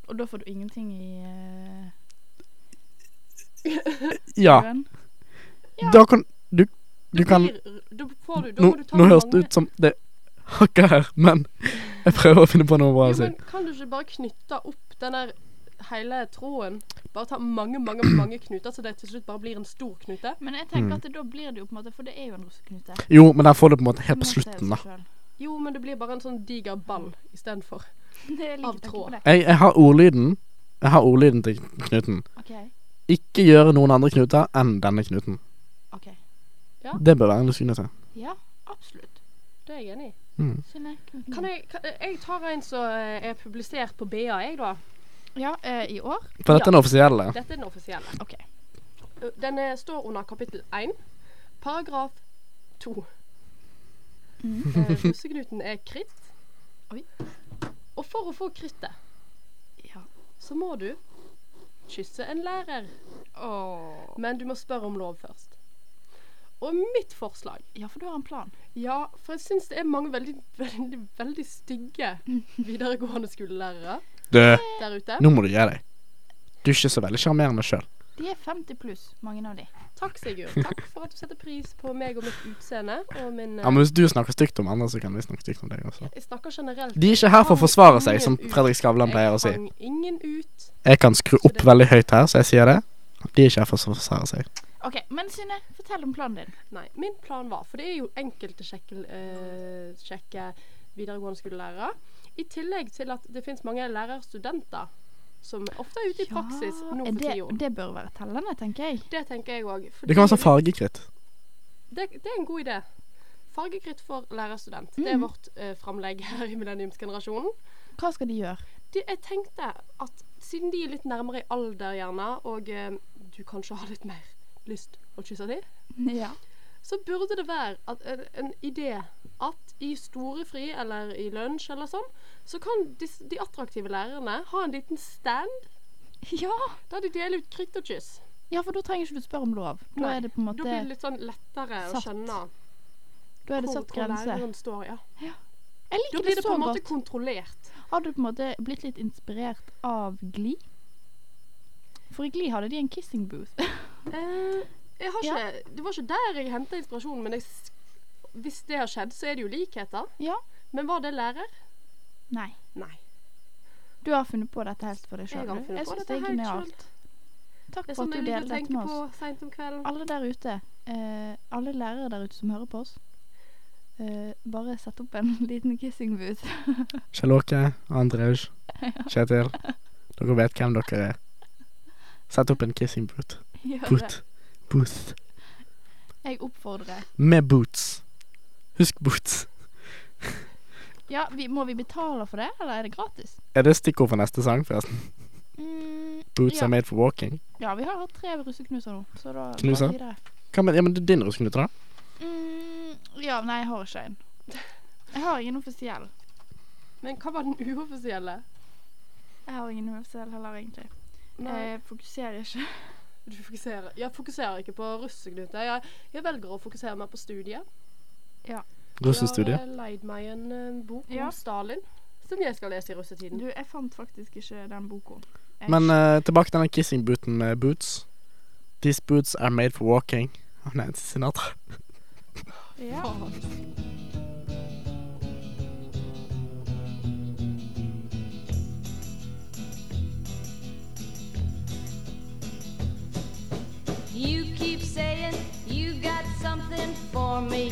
Speaker 1: Og da får du ingenting i uh,
Speaker 2: Ja. Da kan du Du
Speaker 4: du
Speaker 2: kan
Speaker 4: blir- du får du,
Speaker 2: Nå,
Speaker 4: du
Speaker 2: nå høres det ut som det hakker her, men jeg prøver å finne på noe bra å si.
Speaker 4: kan du ikke bare knytte opp den der hele tråden? Bare ta mange, mange, mange knuter, så det til slutt bare blir en stor knute?
Speaker 1: Men jeg tenker
Speaker 2: Mm.
Speaker 1: at det, da blir det jo på en måte For det er jo en russeknute.
Speaker 2: Jo, men der får du på en måte helt på slutten, da.
Speaker 4: Jo, men det blir bare en sånn diger ball istedenfor.
Speaker 1: Det
Speaker 4: Av tråd.
Speaker 2: Jeg, jeg har ordlyden Jeg har ordlyden til knuten.
Speaker 1: Okay.
Speaker 2: Ikke gjøre noen andre knuter enn denne knuten.
Speaker 1: ok
Speaker 2: Det bør være en russeknute.
Speaker 1: Ja, absolutt.
Speaker 4: Det er jeg enig i.
Speaker 2: Mm.
Speaker 4: Kan jeg, kan, jeg tar en som eh, er publisert på BA, jeg, da.
Speaker 1: Ja, eh, i år?
Speaker 2: For dette er den offisielle.
Speaker 4: Dette er den offisielle.
Speaker 1: OK.
Speaker 4: Uh, Den er, står under kapittel 1, paragraf 2.
Speaker 1: Mm.
Speaker 4: Eh, Russeknuten er kritt.
Speaker 1: Oi.
Speaker 4: Og for å få krittet,
Speaker 1: Ja.
Speaker 4: så må du kysse en lærer.
Speaker 1: Oh.
Speaker 4: Men du må spørre om lov først. Og mitt forslag
Speaker 1: Ja, for du har en plan.
Speaker 4: Ja, for jeg syns det er mange veldig, veldig, veldig stygge videregående skolelærere
Speaker 2: Du,
Speaker 4: der ute.
Speaker 2: nå må du gi deg. Du er ikke så veldig sjarmerende sjøl.
Speaker 1: De er 50 pluss, mange av de.
Speaker 4: Takk, Sigurd. Takk for at du setter pris på meg og mitt utseende og min
Speaker 2: Ja, men hvis du snakker stygt om andre, så kan vi snakke stygt om deg også.
Speaker 4: Jeg snakker generelt.
Speaker 2: De er ikke her for å forsvare seg, som. Fredrik Skavlan pleier å si.
Speaker 4: Jeg hang ingen ut.
Speaker 2: Jeg kan skru opp veldig høyt her, så jeg sier det. De er ikke her for å forsvare seg.
Speaker 1: OK, men Synne, fortell om planen din.
Speaker 4: Nei, min plan var For det er jo enkelte sjekke, eh, sjekke videregående skolelærere. I tillegg til at det finnes mange lærerstudenter som ofte er ute i praksis nå for
Speaker 1: det,
Speaker 4: tida.
Speaker 1: det bør være tellende, tenker jeg.
Speaker 4: Det tenker jeg òg.
Speaker 2: Det kan være sånn fargekritt.
Speaker 4: det, det er en god idé. Fargekritt for lærerstudent. Det er
Speaker 1: Mhm.
Speaker 4: vårt eh, framlegg her i millenniumsgenerasjonen.
Speaker 1: Hva skal de gjøre?
Speaker 4: De, jeg tenkte at siden de er litt nærmere i alder, gjerne, og eh, du kanskje har litt mer lyst å kysse dem,
Speaker 1: Ja.
Speaker 4: så burde det være at en, en idé at i storefri eller i lunsj eller sånn, så kan de, de attraktive lærerne ha en liten stand
Speaker 1: Ja.
Speaker 4: Da de deler ut kritt og kyss.
Speaker 1: ja, for da trenger ikke du spørre om lov. Da
Speaker 4: Nei,
Speaker 1: er det på en måte Da
Speaker 4: blir det litt sånn lettere å
Speaker 1: satt
Speaker 4: skjønne
Speaker 1: Da er det
Speaker 4: hvor,
Speaker 1: satt
Speaker 4: hvor
Speaker 1: grense.
Speaker 4: læreren står. Ja.
Speaker 1: Jeg
Speaker 4: Da blir
Speaker 1: det
Speaker 4: det på en måte
Speaker 1: godt.
Speaker 4: kontrollert.
Speaker 1: Har du på en måte blitt litt inspirert av Gli? For i Gli hadde de en kissing booth.
Speaker 4: Eh, har
Speaker 1: Ja.
Speaker 4: Det var ikke der jeg henta inspirasjonen, men jeg, hvis det har skjedd, så er det jo likheter.
Speaker 1: ja.
Speaker 4: Men var det lærer?
Speaker 1: Nei.
Speaker 4: Nei.
Speaker 1: Du har funnet på dette helt for deg
Speaker 4: Jeg
Speaker 1: sjøl.
Speaker 4: har
Speaker 1: Jeg,
Speaker 4: funnet på
Speaker 1: syns
Speaker 4: dette
Speaker 1: det er
Speaker 4: helt
Speaker 1: genialt. Takk for at du delte dette med oss. Alle der ute, eh, alle lærere der ute som hører på oss, eh, bare sett opp en liten kissing booth.
Speaker 2: Kjell-Åke, Andreus, Kjetil. Dere vet hvem dere er. Sett opp en kissing boot. Boot. Booth.
Speaker 1: Jeg oppfordrer.
Speaker 2: Med boots. Husk boots.
Speaker 1: Ja, vi, må vi betale for det, eller er det gratis?
Speaker 2: Er det stikkord for neste sang, forresten?
Speaker 1: Mm,
Speaker 2: Boots
Speaker 1: ja.
Speaker 2: are made for walking.
Speaker 1: ja, vi har hatt tre russeknuser nå, så da
Speaker 2: Knuser? Hva med, ja, men det er din russeknute, da?
Speaker 1: Mm, ja, nei, jeg har ikke en. Jeg har ingen offisiell.
Speaker 4: Men hva var den uoffisielle?
Speaker 1: Jeg har ingen offisiell heller, egentlig.
Speaker 4: Nei,
Speaker 1: Jeg fokuserer ikke.
Speaker 4: du fokuserer Jeg fokuserer ikke på russeknute. Jeg, jeg velger å fokusere meg på studiet.
Speaker 2: Russestudie.
Speaker 4: Jeg har eh, leid meg en eh, bok
Speaker 1: Ja.
Speaker 4: om Stalin, som jeg skal lese i russetiden.
Speaker 1: Du, jeg fant faktisk ikke den boka.
Speaker 2: Men uh, tilbake til den kissing booten med boots. These boots are made for walking. Av Nancy Sinatra.
Speaker 1: ja.
Speaker 8: You keep saying you got something for me.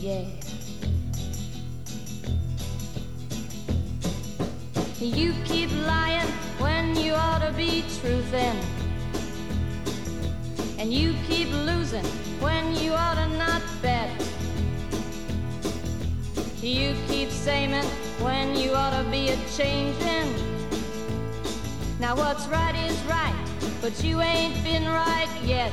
Speaker 8: Yeah. You keep lying when you ought to be truthin'. And you keep losing when you ought to not bet. You keep saying when you ought to be a changing. Now what's right is right, but you ain't been right yet.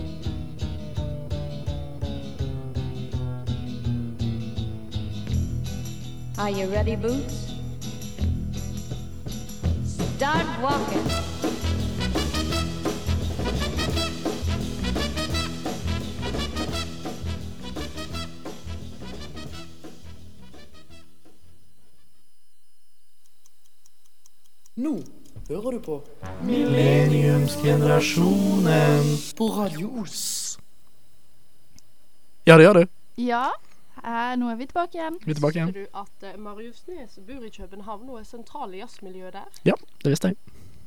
Speaker 8: Are you ready, Boots? Start walking.
Speaker 3: Nå hører du på
Speaker 2: Millenniumsgenerasjonen.
Speaker 3: på Radio Os.
Speaker 2: Ja, det er gjør du.
Speaker 1: Ja, nå er vi tilbake igjen.
Speaker 2: Vi er tilbake igjen.
Speaker 4: Visste du at eh, Marius Nes bor i København og er sentral i jazzmiljøet der?
Speaker 2: Ja, det visste jeg.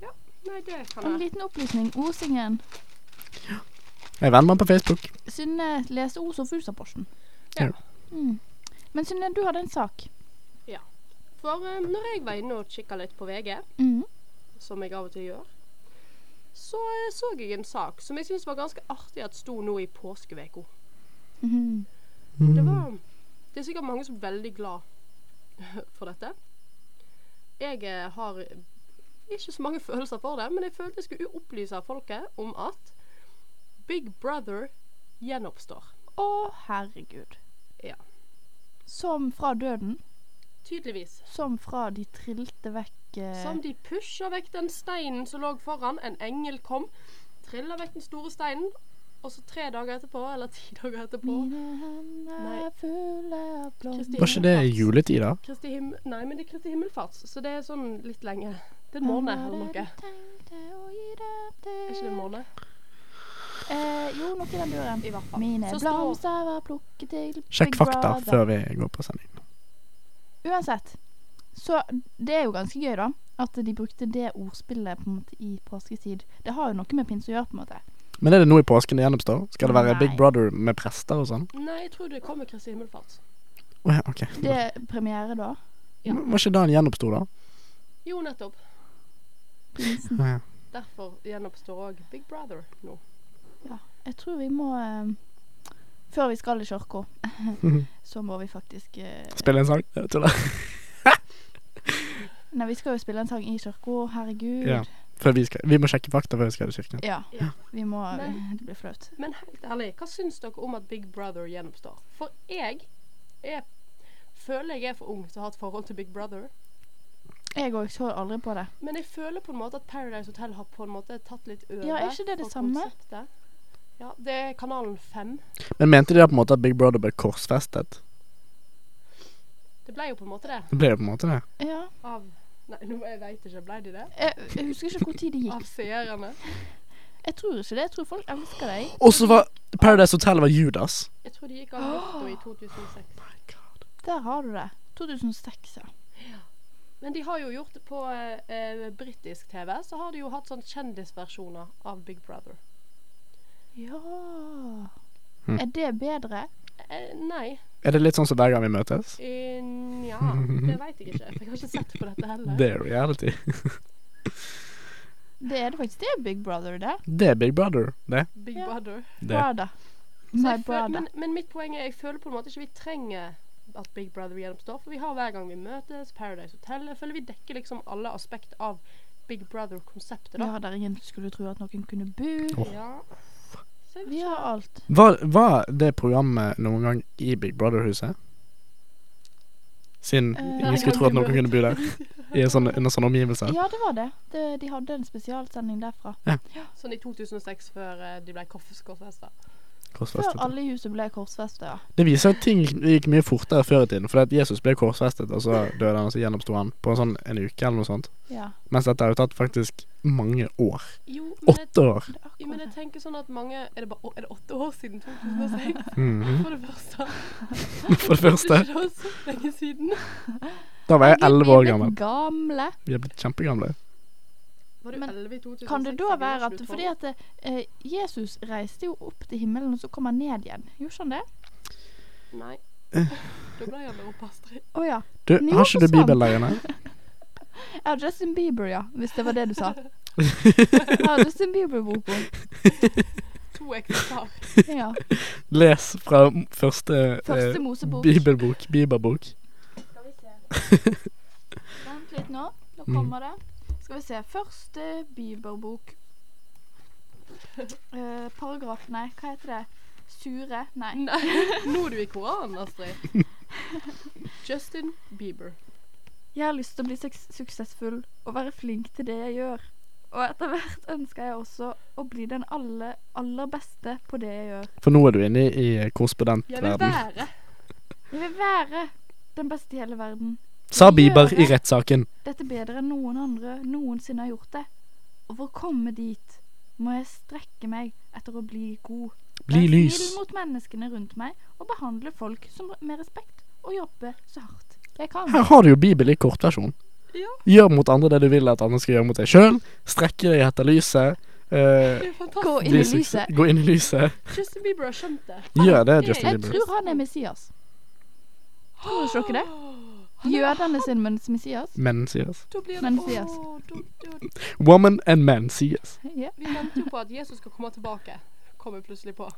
Speaker 4: Ja, Nei, det kan jeg.
Speaker 1: En liten opplysning. Osingen. Ja.
Speaker 2: Jeg venner meg på Facebook.
Speaker 1: Synne leste Os og Fusaposten.
Speaker 2: Ja.
Speaker 1: Mm. Men Synne, du hadde en sak. Ja.
Speaker 4: For eh, når jeg var inne og kikka litt på VG,
Speaker 1: Mm.
Speaker 4: som jeg av og til gjør, så eh, så jeg en sak som jeg syntes var ganske artig at sto nå i påskeveka.
Speaker 1: Mhm.
Speaker 4: Det var Det er sikkert mange som er veldig glad for dette. jeg eh, har ikke så mange følelser for det, men jeg følte jeg skulle opplyse folket om at Big Brother gjenoppstår.
Speaker 1: Å, herregud.
Speaker 4: Ja.
Speaker 1: Som fra døden.
Speaker 4: Tydeligvis.
Speaker 1: Som fra de trilte vekk eh,
Speaker 4: Som de pusha vekk den steinen som lå foran. En engel kom, trilla vekk den store steinen, og så tre dager etterpå, eller ti dager etterpå
Speaker 1: Mine hender
Speaker 4: Nei.
Speaker 1: er fulle av blomster.
Speaker 2: Var ikke det juletid, da?
Speaker 4: Kristi him Nei, men det er Kristi himmelfarts, så det er sånn litt lenge. Det er en måned eller noe. Er ikke det en måned?
Speaker 1: Eh, jo, noe i den duren.
Speaker 4: I hvert fall.
Speaker 1: Mine
Speaker 4: Så
Speaker 1: blomster var plukket til
Speaker 2: Sjekk fakta før vi går på sending.
Speaker 1: Uansett. Så det er jo ganske gøy, da. At de brukte det ordspillet på en måte i påsketid. Det har jo noe med pinse å gjøre, på en måte.
Speaker 2: Men er det nå i påsken det gjenoppstår? Skal det være
Speaker 1: Nei.
Speaker 2: Big Brother med prester og sånn?
Speaker 4: Nei, jeg tror det kommer Kristi himmelfart.
Speaker 2: Oh, ja, ok.
Speaker 1: Det er premiere da.
Speaker 4: Ja.
Speaker 2: Var ikke da den gjenoppsto, da?
Speaker 4: Jo, nettopp.
Speaker 1: Pinsen.
Speaker 2: Ja.
Speaker 4: Derfor gjenoppstår òg Big Brother nå. Ja.
Speaker 1: Jeg tror vi må eh, Før vi skal i kirka, så må vi faktisk eh,
Speaker 2: Spille en sang? Jeg tuller.
Speaker 1: Nei, vi skal jo spille en sang i kirka. Herregud.
Speaker 2: Ja. Før vi, skal, vi må sjekke fakta før vi skal i kirken.
Speaker 1: Ja,
Speaker 4: Ja.
Speaker 1: Vi må
Speaker 4: men,
Speaker 1: Det blir flaut.
Speaker 4: Men helt ærlig, hva syns dere om at Big Brother gjenoppstår? For jeg er, føler jeg er for ung til å ha et forhold til Big Brother.
Speaker 1: Jeg òg så aldri på det.
Speaker 4: Men jeg føler på en måte at Paradise Hotel har på en måte tatt litt over.
Speaker 1: Ja, er ikke det det samme?
Speaker 4: konseptet. Ja, det er kanalen 5.
Speaker 2: Men mente de da på en måte at Big Brother ble korsfestet?
Speaker 4: Det ble jo på en måte det.
Speaker 2: Det ble jo på en måte det.
Speaker 1: Ja.
Speaker 4: Av Nei, nå, jeg veit ikke. Ble de det?
Speaker 1: Jeg, jeg husker ikke hvor tid gikk.
Speaker 4: Av seerne?
Speaker 1: Jeg tror ikke det. Jeg tror folk elsker deg.
Speaker 2: Og så var Paradise Hotel var Judas.
Speaker 4: Jeg tror de gikk av lufta i 2006.
Speaker 1: Der har du det. 2006, ja.
Speaker 4: Men de har jo gjort det på eh, eh, britisk TV, så har de jo hatt sånn kjendisversjoner av Big Brother.
Speaker 1: Ja
Speaker 2: Hm.
Speaker 1: Er det bedre?
Speaker 4: Eh, nei.
Speaker 2: Er det litt sånn som hver gang vi møtes?
Speaker 4: Eh, Nja, det veit jeg ikke. Jeg har ikke sett på dette heller.
Speaker 2: Det er reality.
Speaker 1: Det er det faktisk. Det er Big Brother, det.
Speaker 2: Det er Big Brother, det.
Speaker 4: Big
Speaker 1: Ja.
Speaker 4: Brother.
Speaker 2: det.
Speaker 1: Brother.
Speaker 4: Så
Speaker 1: My
Speaker 4: jeg føl-
Speaker 1: brother.
Speaker 4: men, men mitt poeng er jeg føler på en måte ikke vi trenger at Big Brother gjennomstår. For vi har hver gang vi møtes, Paradise Hotel Jeg føler vi dekker liksom alle aspekt av Big Brother-konseptet, da.
Speaker 1: Ja, der ingen skulle tro at noen kunne bo.
Speaker 2: Oh.
Speaker 4: Ja.
Speaker 1: Vi har alt.
Speaker 2: Var, var det programmet noen gang i Big Brother-huset? Siden
Speaker 1: uh,
Speaker 2: ingen skulle tro at noen kunne bo der. I en sånn, under sånne omgivelser.
Speaker 1: Ja, det var det. det. De hadde en spesialsending derfra.
Speaker 4: Sånn i 2006, før eh, de ble koffeskårfesta.
Speaker 1: Før alle i huset ble korsfesta, ja.
Speaker 2: Det viser at ting gikk mye fortere før i tiden. For at Jesus ble korsfestet, og så døde han, og så gjenoppsto han på en sånn en uke eller noe sånt.
Speaker 1: ja.
Speaker 2: Mens dette har jo tatt faktisk mange år.
Speaker 4: Jo,
Speaker 2: Åtte år.
Speaker 4: Jo, men jeg tenker sånn at mange Er det, bare, er det åtte år siden 2006?
Speaker 2: Mhm.
Speaker 4: For det første.
Speaker 2: For det første.
Speaker 4: Det var så lenge siden.
Speaker 2: Da var jeg elleve år
Speaker 1: Vi er
Speaker 2: gammel.
Speaker 1: blitt gamle.
Speaker 2: Vi er blitt kjempegamle.
Speaker 1: Men
Speaker 4: 11 i 2006?
Speaker 1: Kan det da være at Fordi at eh, Jesus reiste jo opp til himmelen, og så kom han ned igjen. Gjorde han det?
Speaker 4: Nei.
Speaker 2: Eh.
Speaker 4: Da ble han over Astrid.
Speaker 1: Å ja.
Speaker 2: Du, har ikke du
Speaker 1: sant.
Speaker 2: bibellærerne?
Speaker 1: Ja, Justin Bieber, ja. Hvis det var det du sa. Ja, Justin Bieber-boka.
Speaker 4: To eksemplar.
Speaker 1: Ja.
Speaker 2: Les fra første,
Speaker 1: Første
Speaker 2: eh, bibelbok. Bibelbok.
Speaker 1: Skal vi se. Vent litt nå. Nå
Speaker 2: Mm.
Speaker 1: kommer det. Skal vi se. Første bibelbok. Eh, paragraf Nei, hva heter det? Sure? Nei.
Speaker 4: Nei, nå er du i Koranen, Astrid. Justin Bieber.
Speaker 1: Jeg har lyst til å bli suks suksessfull og være flink til det jeg gjør. Og etter hvert ønsker jeg også å bli den aller, aller beste på det jeg gjør.
Speaker 2: For nå er du inne i, korrespondentverden.
Speaker 4: Jeg vil være
Speaker 1: Jeg vil være den beste i hele verden.
Speaker 2: Sa Bieber i rettssaken.
Speaker 1: Dette bedre enn noen andre noensinne har gjort det. Og for å komme dit må jeg strekke meg etter å bli god.
Speaker 2: Bli
Speaker 1: Være
Speaker 2: lys.
Speaker 1: snill mot menneskene rundt meg og behandle folk som, med respekt og jobbe så hardt jeg kan.
Speaker 2: Her har du jo Bibel i kortversjon.
Speaker 4: Ja.
Speaker 2: Gjør mot andre det du vil at andre skal gjøre mot deg sjøl. Strekke deg etter lyset.
Speaker 4: fantastisk.
Speaker 1: Gå inn i lyset.
Speaker 2: Gå inn i lyset.
Speaker 4: Justin Bieber har skjønt det.
Speaker 2: Gjør det,
Speaker 4: Jeg-
Speaker 2: Bieber.
Speaker 1: Jeg tror han er Messias. Tror ikke dere det? Jødene sin
Speaker 2: men som Messias.
Speaker 4: Da blir det,
Speaker 1: Messias.
Speaker 4: Å, da, da.
Speaker 2: Woman and man sies.
Speaker 1: Ja.
Speaker 4: Vi venter jo på at Jesus skal komme tilbake, kommer plutselig på.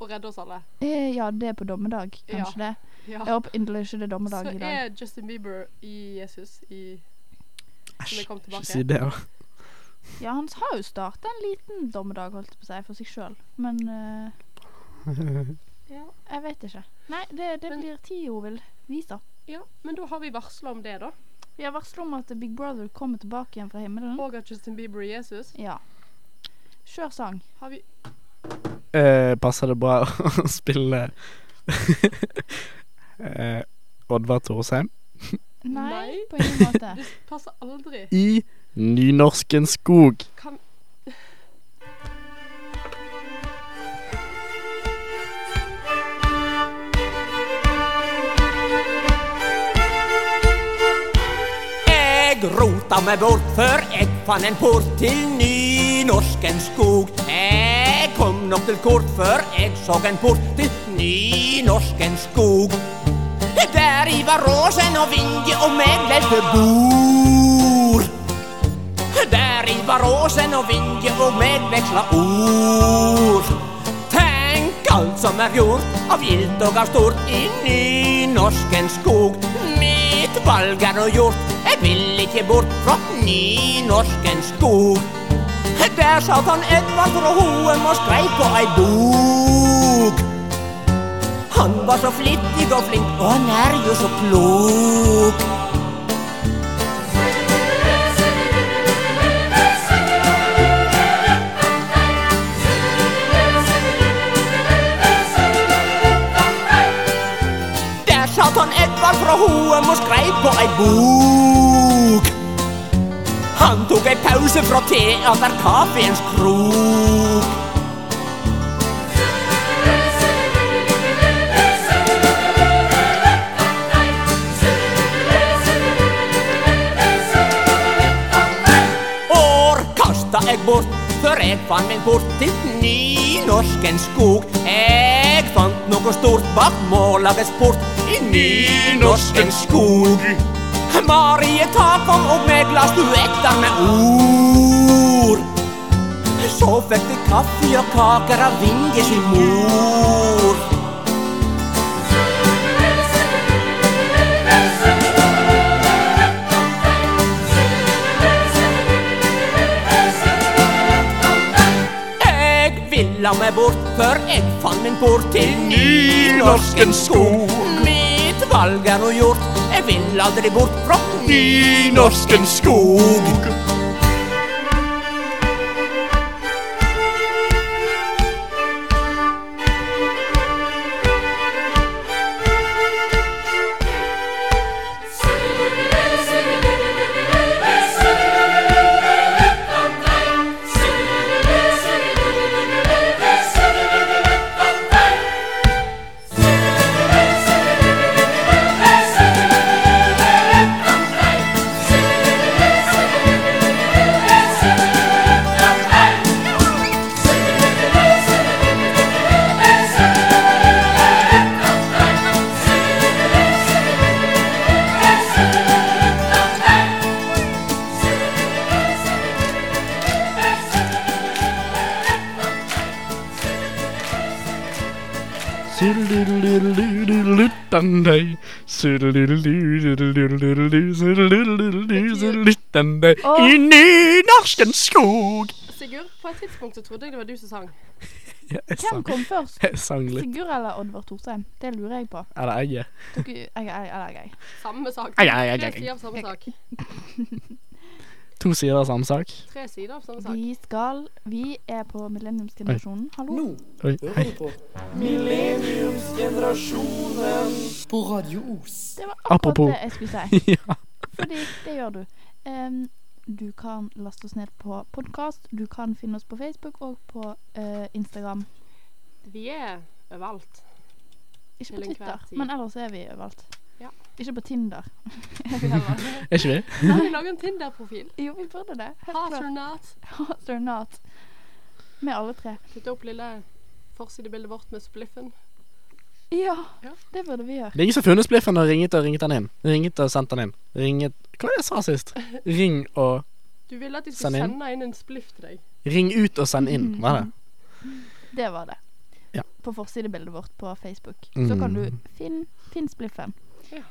Speaker 4: Og redde oss alle.
Speaker 1: Eh, ja, det er på dommedag, kanskje ja. det.
Speaker 4: Ja.
Speaker 1: Jeg håper inderlig ikke det er dommedag
Speaker 4: Så
Speaker 1: i dag.
Speaker 4: Så er Justin Bieber i Jesus i Æsj,
Speaker 2: ikke si det.
Speaker 1: Ja, han har jo starta en liten dommedag, holdt jeg på å si, for seg sjøl, men uh,
Speaker 4: ja.
Speaker 1: Jeg vet ikke. Nei, det, det
Speaker 4: men,
Speaker 1: blir tida vil vise.
Speaker 4: Ja, men da har vi varsla om det, da.
Speaker 1: Vi har varsla om at Big Brother kommer tilbake igjen fra himmelen.
Speaker 4: Og at Justin Bieber er Jesus.
Speaker 1: Ja. Kjør sang.
Speaker 4: Har vi
Speaker 2: eh, Passer det bra å spille eh, Oddvar Thorsheim?
Speaker 1: Nei,
Speaker 4: Nei,
Speaker 1: på ingen måte.
Speaker 4: det passer aldri.
Speaker 2: I Nynorskens skog.
Speaker 4: Kan
Speaker 9: Jeg rota meg bort før jeg fann en port til nynorsken skog. Jeg kom nok til kort før jeg såg en port til nynorsken skog. i var Råsen og Vinje og meg levde Der i var Råsen og Vinje og meg ord. Tenk alt som er gjort av gildt og av stort i nynorsken skog. Et valg er nå gjort, jeg vil ikke bort fra nynorskens skog. Der satt han Edvard fra Hoem og skreiv på ei bok. Han var så flittig og flink, og han er jo så klok. for hun mor skreiv på ei bok. Han tok ei pause frå teaterkafeens krok. kasta eg bort før eg fann meg bort til nynorskens skog. Hey! noe stort bak målades port i norsken skog. Marie ta kom opp med glass du etter med ord. Så fikk vi kaffe og kaker av Vinge sin mor. la meg bort før jeg fant min port til nynorskens skog. Mitt valg er nå gjort, jeg vil aldri bort fra nynorskens skog.
Speaker 2: september Åh. i nynorsken skog.
Speaker 4: Sigurd, på et tidspunkt så trodde jeg det var du som sang.
Speaker 2: Jeg
Speaker 1: Hvem
Speaker 2: sang,
Speaker 1: kom først?
Speaker 2: jeg sang litt.
Speaker 1: Sigurd eller Oddvar Torstein? Det lurer jeg på.
Speaker 2: Er det jeg?
Speaker 1: Dere, jeg, jeg, jeg.
Speaker 4: Samme sak. Tre sider av samme sak.
Speaker 2: To sider av samme sak.
Speaker 4: Tre sider av samme sak.
Speaker 1: Vi skal Vi er på millenniumsgenerasjonen. Hallo?
Speaker 3: Nå
Speaker 2: Oi,
Speaker 3: hører
Speaker 2: hei.
Speaker 3: på Millenniumsgenerasjonen på Radio Os.
Speaker 1: Det var akkurat
Speaker 2: Apropos.
Speaker 1: det jeg skulle si.
Speaker 2: Ja.
Speaker 1: Fordi det gjør du. Em, du kan laste oss ned på podkast. Du kan finne oss på Facebook og på uh, Instagram.
Speaker 4: Vi er overalt.
Speaker 1: Ikke på Twitter, men ellers er vi overalt.
Speaker 4: Ja.
Speaker 1: Ikke på Tinder. Er
Speaker 2: ikke vi?
Speaker 4: Har vi laget en Tinder-profil?
Speaker 1: jo, vi burde det.
Speaker 4: Hot or not?
Speaker 1: Hot or not. Med alle tre.
Speaker 4: Putte opp lille forsidebildet vårt med spliffen.
Speaker 1: Ja, det burde vi gjøre.
Speaker 2: Det er ingen som har funnet spliffen og ringet og ringet den inn. Ringet og sendt den inn. Ringet Hva var det jeg sa sist? Ring og
Speaker 4: Du ville at de
Speaker 2: Send
Speaker 4: skulle
Speaker 2: inn.
Speaker 4: sende inn en spliff til deg.
Speaker 2: Ring ut og send inn, var det?
Speaker 1: Det var det.
Speaker 2: Ja.
Speaker 1: På forsidebildet vårt på Facebook.
Speaker 2: Mm.
Speaker 1: Så kan du finne finn spliffen.
Speaker 4: Ja.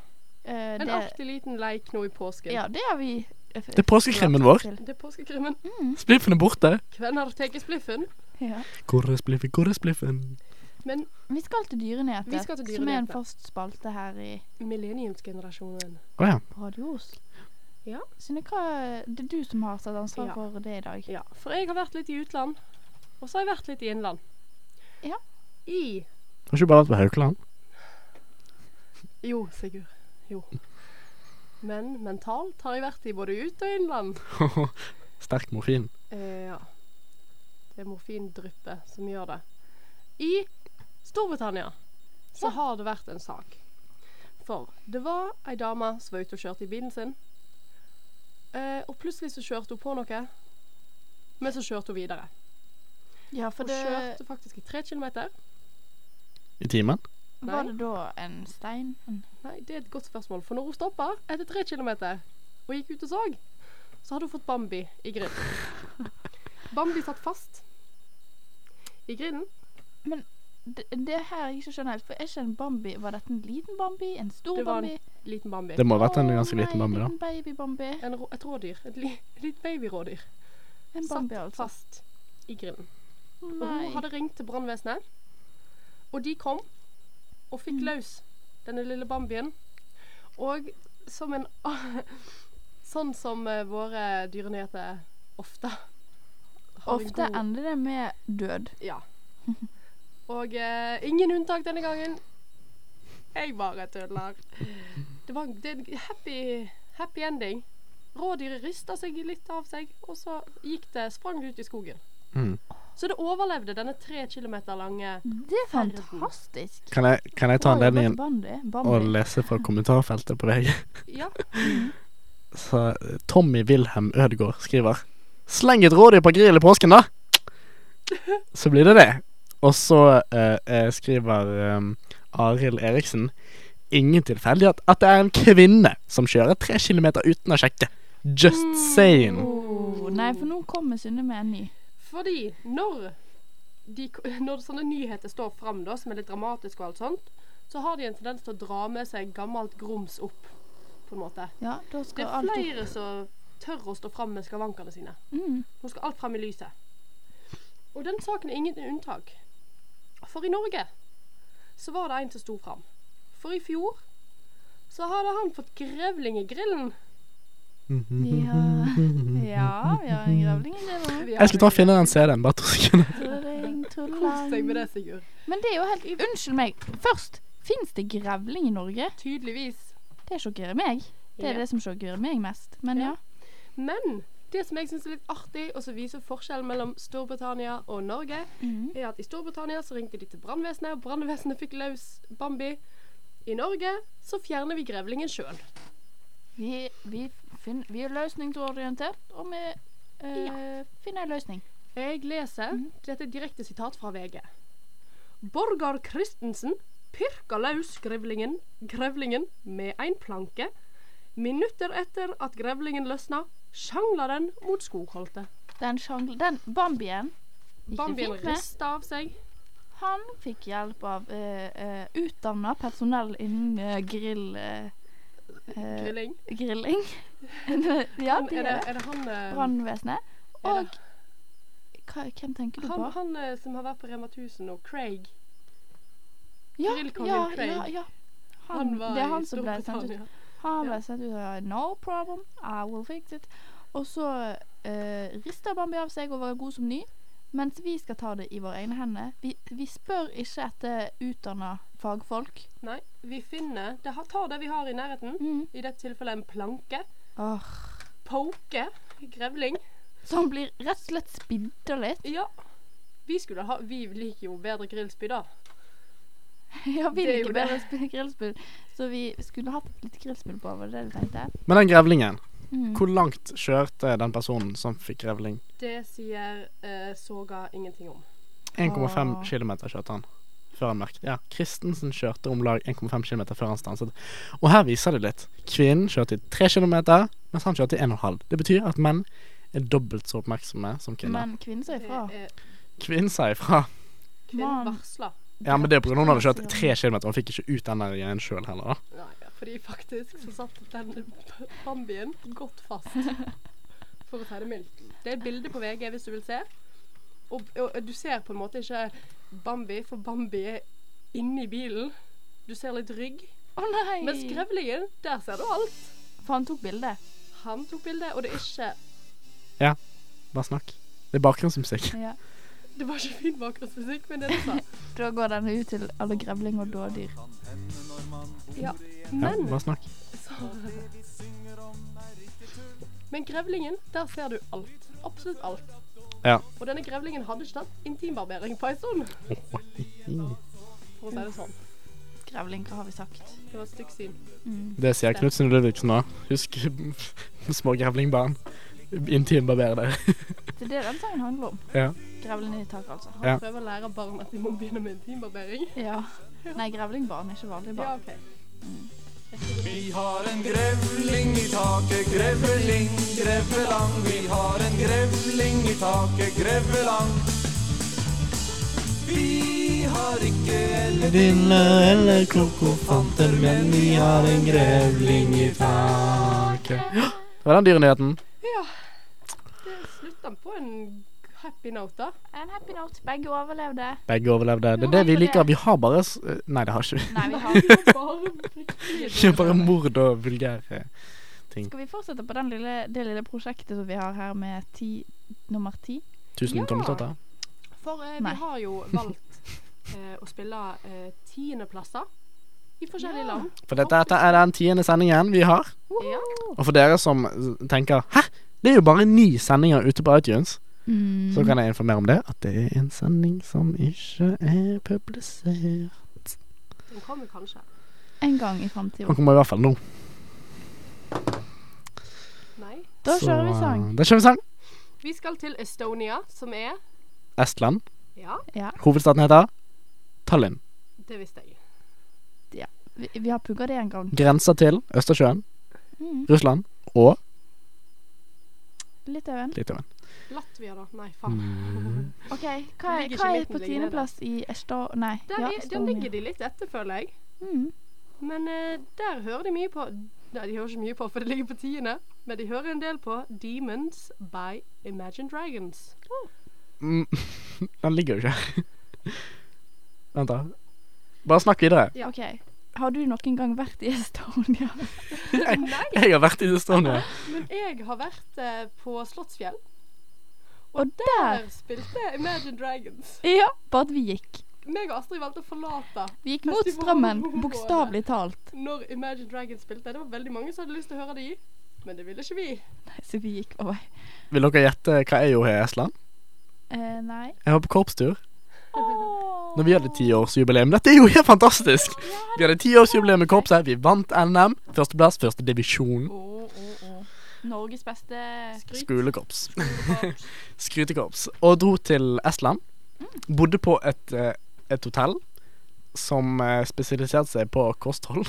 Speaker 1: Eh,
Speaker 4: En
Speaker 1: det,
Speaker 4: artig liten leik nå i påsken.
Speaker 1: ja, det har vi
Speaker 2: Det er påskekrimmen vår.
Speaker 4: Det er påskekrimmen.
Speaker 2: Spliffen er borte.
Speaker 4: Hvem har tatt spliffen?
Speaker 1: Ja.
Speaker 2: Hvor er spliffen, hvor er spliffen?
Speaker 4: Men
Speaker 1: Vi skal til Dyrenyheter,
Speaker 4: Vi skal til
Speaker 1: som er en
Speaker 4: Dyrenyheter.
Speaker 1: fast spalte her i
Speaker 4: millenniumsgenerasjonen
Speaker 2: Å ja.
Speaker 1: Radio Os.
Speaker 4: Ja.
Speaker 1: Synne, hva Det er du som har tatt ansvar
Speaker 4: Ja.
Speaker 1: for det i dag.
Speaker 4: Ja, for jeg har vært litt i utland, og så har jeg vært litt i innland.
Speaker 1: Ja.
Speaker 4: I
Speaker 2: Har ikke du bare vært på Haukeland?
Speaker 4: Jo, Sigurd. Jo. Men mentalt har jeg vært i både ut- og innland.
Speaker 2: Sterk morfin.
Speaker 4: Eh, ja. Det er morfindryppet som gjør det. I Storbritannia så har det vært en sak. For det var ei dame som var ute og kjørte i bilen sin. Eh, og plutselig så kjørte hun på noe. Men så kjørte hun videre.
Speaker 1: Ja, for
Speaker 4: Hun
Speaker 1: det
Speaker 4: kjørte faktisk i tre kilometer.
Speaker 2: I timen?
Speaker 1: Var det da en stein?
Speaker 4: Nei, det er et godt spørsmål. For når hun stoppa etter tre kilometer og gikk ut og så, så hadde hun fått Bambi i grinden. Bambi satt fast i grillen.
Speaker 1: Det, det her jeg ikke skjønner helt, for er ikke en Bambi Var dette en liten Bambi? En stor
Speaker 4: Det var en
Speaker 1: Bambi?
Speaker 4: liten Bambi.
Speaker 2: Det må ha vært en
Speaker 1: Å,
Speaker 2: ganske liten
Speaker 1: nei,
Speaker 2: bambi, da.
Speaker 1: En baby-Bambi.
Speaker 4: En, rå- et rådyr. Et, li, et lite babyrådyr.
Speaker 1: En Bambi,
Speaker 4: satt
Speaker 1: altså.
Speaker 4: fast i grillen. Og
Speaker 1: Nei.
Speaker 4: hun hadde ringt til brannvesenet, og de kom og fikk
Speaker 1: Mm.
Speaker 4: løs denne lille Bambien. Og som en Sånn som eh, våre dyrenyheter ofte har en
Speaker 1: Ofte
Speaker 4: god-
Speaker 1: ender det med død.
Speaker 4: Ja. Og eh, ingen unntak denne gangen. Jeg bare tuller. Det var det er en happy, happy ending. Rådyret rista seg litt av seg, og så gikk det, sprang det ut i skogen.
Speaker 2: Mm.
Speaker 4: Så det overlevde denne tre kilometer lange
Speaker 1: Det er fantastisk.
Speaker 2: Kan jeg, kan jeg ta anledningen og lese fra kommentarfeltet på deg?
Speaker 4: Ja.
Speaker 2: Så Tommy Wilhelm Ødegaard skriver Sleng et rådyr på grill i påsken, da! Så blir det det. Og så eh, eh, skriver eh, Arild Eriksen Ingen tilfeldighet at det er en kvinne som kjører tre kilometer uten å sjekke. Just saying.
Speaker 1: Oh, nei, for nå kommer Synne med en ny.
Speaker 4: Fordi når, de, når sånne nyheter står fram, da, som er litt dramatiske og alt sånt, så har de en tendens til å dra med seg gammelt grums opp, på en måte.
Speaker 1: Ja, da
Speaker 4: Det
Speaker 1: er
Speaker 4: er
Speaker 1: alt
Speaker 4: flere som tør å stå fram med skavankene sine.
Speaker 1: Mm.
Speaker 4: Nå skal alt frem i lyset. Og den saken er ingen unntak. For i Norge så var det en som sto fram. For i fjor så hadde han fått grevling i grillen.
Speaker 1: Ja, ja, vi har en grevling i
Speaker 4: grillen.
Speaker 2: Jeg skal ta og finne den CD-en, bare to sekunder.
Speaker 4: Kos deg med det, Sigurd.
Speaker 1: Men det er jo helt Unnskyld meg. Først, fins det grevling i Norge?
Speaker 4: Tydeligvis.
Speaker 1: Det sjokkerer meg. Det er
Speaker 4: Ja.
Speaker 1: det som sjokkerer meg mest. Men ja.
Speaker 4: Ja. Men det som jeg syns er litt artig, og som viser forskjellen mellom Storbritannia og Norge,
Speaker 1: mm.
Speaker 4: er at i Storbritannia så ringte de til brannvesenet, og brannvesenet fikk løs Bambi. I Norge så fjerner vi grevlingen sjøl.
Speaker 1: Vi, vi, vi er løsningsorientert, og vi eh, finner en løsning.
Speaker 4: Jeg leser
Speaker 1: mm.
Speaker 4: dette er direkte sitat fra VG. Borgar Christensen pirka løs grevlingen, grevlingen med en planke. Minutter etter at grevlingen løsna, sjangla den mot skogholtet.
Speaker 1: Den, sjangla den Bambien gikk
Speaker 4: Bambien rista av seg.
Speaker 1: Han fikk hjelp av uh, uh, utdanna personell innen uh, grill... eh, eh,
Speaker 4: Grilling.
Speaker 1: grilling. ja, de
Speaker 4: er, det, er det han eh,
Speaker 1: Brannvesenet. Og hva, hvem tenker du
Speaker 4: Han,
Speaker 1: på?
Speaker 4: han eh, som har vært på Rema 1000 og Craig.
Speaker 1: Ja,
Speaker 4: grillkongen
Speaker 1: ja,
Speaker 4: Craig.
Speaker 1: ja, ja. Han,
Speaker 4: Han var
Speaker 1: det er
Speaker 4: i
Speaker 1: han ut.
Speaker 4: Storbritannia.
Speaker 1: Han bare
Speaker 4: Ja.
Speaker 1: ut og No problem, I will fix it. Og så uh, rister Bambi av seg og var god som ny. Mens vi skal ta det i våre egne hender. Vi, vi spør ikke etter utdanna fagfolk.
Speaker 4: Nei, vi finner det, har- tar det vi har i nærheten.
Speaker 1: Mm.
Speaker 4: I dette tilfellet en planke.
Speaker 1: Oh.
Speaker 4: Poke. Grevling.
Speaker 1: så han blir rett og slett spidda litt.
Speaker 4: Ja. Vi skulle ha Vi liker jo bedre grillspyd, da.
Speaker 1: ja, vil
Speaker 4: ikke er jo
Speaker 1: liker
Speaker 4: det.
Speaker 1: bedre sp- grillspill. Så vi skulle hatt litt grillspill på, var det det du tenkte?
Speaker 2: Men den grevlingen,
Speaker 1: Mm.
Speaker 2: hvor langt kjørte den personen som fikk grevling?
Speaker 4: Det sier uh, Soga ingenting om.
Speaker 2: 1,5
Speaker 1: Åh.
Speaker 2: km kjørte han før han merket Ja, Christensen kjørte om lag 1,5 km før han stanset. Og her viser det litt. Kvinnen kjørte i 3 km, mens han kjørte i 1,5. Det betyr at menn er dobbelt så oppmerksomme som kvinner.
Speaker 1: Men kvinnen sa ifra.
Speaker 2: Kvinnen sa ifra.
Speaker 4: Kvinnen varsla.
Speaker 2: Ja, men det er pga. hun hadde kjørt tre km, og hun fikk ikke ut den der igjen sjøl heller, da.
Speaker 4: Nei, ja. Fordi faktisk så satt den Bambien godt fast. For å si det mildt. Det er et bilde på VG hvis du vil se. Og, og du ser på en måte ikke Bambi, for Bambi er inni bilen. Du ser litt rygg.
Speaker 1: Å nei!
Speaker 4: Mens grevlingen, der ser du alt.
Speaker 1: For han tok bilde.
Speaker 4: Han tok bilde, og det er ikke Ja,
Speaker 2: Bare snakk. Det er bakgrunnsmusikk.
Speaker 1: Ja.
Speaker 4: Det var ikke fin bakgrunnsmusikk, men det du sa.
Speaker 1: Da går den ut til alle grevling og dådyr.
Speaker 4: Ja.
Speaker 2: Ja,
Speaker 4: Men
Speaker 2: bare snakk.
Speaker 4: så Men grevlingen, der ser du alt. Absolutt alt.
Speaker 2: Ja.
Speaker 4: Og denne grevlingen hadde ikke tatt intimbarbering på en stund. For å si det sånn.
Speaker 1: Grevling, hva har vi sagt?
Speaker 4: Det var et stygt syn.
Speaker 1: Mm.
Speaker 2: Det sier Knutsen og Ludvigsen nå. Husk små grevlingbarn. Intimbarber dere.
Speaker 1: Det er det den sangen handler om.
Speaker 2: Ja.
Speaker 1: Grevling i taket, altså.
Speaker 4: Han
Speaker 2: Ja.
Speaker 4: prøver å lære barn at de må begynne med intimbarbering.
Speaker 1: Ja. Nei, grevlingbarn, ikke vanlige
Speaker 4: Ja,
Speaker 1: barn.
Speaker 4: OK.
Speaker 10: Vi har en grevling i taket, grevling, grevelang. Vi har en grevling i taket, grevelang. Vi har ikke
Speaker 2: Dille eller kokofanter, men vi har en grevling i taket. Det var den dyrenyheten.
Speaker 4: Ja. Det slutta på en happy note, da.
Speaker 1: En happy note. Begge overlevde.
Speaker 2: Begge overlevde. Det er det vi liker. Vi har bare s- Nei, det har ikke vi.
Speaker 1: Nei, vi har
Speaker 4: Bare
Speaker 2: Ikke bare mord og vulgære ting.
Speaker 1: Skal vi fortsette på den lille, det lille prosjektet som vi har her med ti, nummer ti?
Speaker 2: Tusen
Speaker 4: Ja.
Speaker 2: tommeltotter.
Speaker 4: For eh, vi har jo valgt eh, å spille eh, tiendeplasser i forskjellige
Speaker 1: Ja.
Speaker 4: land.
Speaker 2: For dette, dette er den tiende sendingen vi har.
Speaker 4: Ja.
Speaker 2: Og for dere som tenker Hæ? Det er jo bare ni sendinger ute på iTunes.
Speaker 1: Mm.
Speaker 2: Så kan jeg informere om det. At det er en sending som ikke er publisert.
Speaker 4: Den kommer kanskje.
Speaker 1: En gang i framtida.
Speaker 2: Den kommer i hvert fall nå.
Speaker 4: Nei.
Speaker 1: Da
Speaker 2: Så,
Speaker 1: kjører vi sang.
Speaker 2: Da kjører vi sang.
Speaker 4: Vi skal til Estonia, som er
Speaker 2: Estland.
Speaker 4: Ja,
Speaker 1: Ja,
Speaker 2: Hovedstaden heter Tallinn.
Speaker 4: det visste jeg.
Speaker 1: vi, vi har pugga det en gang.
Speaker 2: Grenser til Østersjøen,
Speaker 1: Mm.
Speaker 2: Russland og
Speaker 1: Litauen.
Speaker 2: Litauen.
Speaker 4: Latvia, da. Nei, faen.
Speaker 2: Mm.
Speaker 1: OK, hva er, hva er på tiendeplass i Esto... Nei.
Speaker 4: Der,
Speaker 1: ja,
Speaker 4: er, der ligger de litt etter, føler jeg.
Speaker 1: Mm.
Speaker 4: Men uh, der hører de mye på Nei, de hører ikke mye på, for det ligger på tiende. Men de hører en del på Demons by Imagine Dragons.
Speaker 2: Mm. Den ligger jo ikke her. Vent, da. Bare snakk videre.
Speaker 4: Ja.
Speaker 1: OK. Har du noen gang vært i Estonia?
Speaker 4: Nei,
Speaker 2: Jeg har vært i Estonia.
Speaker 4: men jeg har vært eh, på Slottsfjell.
Speaker 1: Og der
Speaker 4: Der spilte Imagine Dragons.
Speaker 1: Ja, bare at vi gikk.
Speaker 4: Meg og Astrid valgte å forlate
Speaker 1: Vi gikk mot strømmen, bokstavelig talt.
Speaker 4: når Imagine Dragons spilte. Det var veldig mange som hadde lyst til å høre de, men det ville ikke vi.
Speaker 1: Nei, så vi gikk over.
Speaker 2: Vil dere gjette hva jeg gjorde i Estland?
Speaker 1: Eh, nei.
Speaker 2: Jeg var på korpstur når vi hadde tiårsjubileum. Dette er jo helt fantastisk! Vi hadde tiårsjubileum med korpset. Vi vant NM. Førsteplass, første divisjon.
Speaker 1: Å. Norges beste
Speaker 4: Skryt.
Speaker 2: Skolekorps. Skrytekorps. Og dro til Estland. Bodde på et, eh, et hotell som eh, spesialiserte seg på kosthold.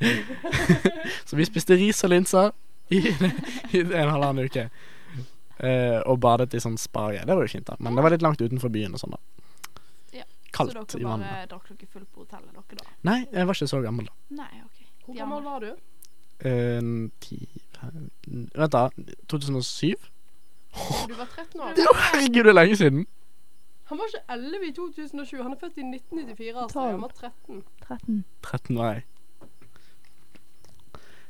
Speaker 2: Så vi spiste ris og linser i, i en halvannen uke. Uh, og badet i sånn spa-greier. Det var jo fint, da. Men det var litt langt utenfor byen og sånn, da.
Speaker 1: Ja,
Speaker 2: Kaldt
Speaker 1: så dere bare drakk dere fullt på hotellet, dere da?
Speaker 2: Nei, jeg var ikke så gammel, da.
Speaker 1: Nei, OK.
Speaker 4: Hvor gammel var du?
Speaker 2: Eh, ti Vent, da. 2007?
Speaker 4: Du var 13 år.
Speaker 2: Herregud, det er lenge siden.
Speaker 4: Han var ikke 11 i 2007. Han er født i 1994. Altså. Han var 13.
Speaker 1: 13.
Speaker 2: 13 var jeg.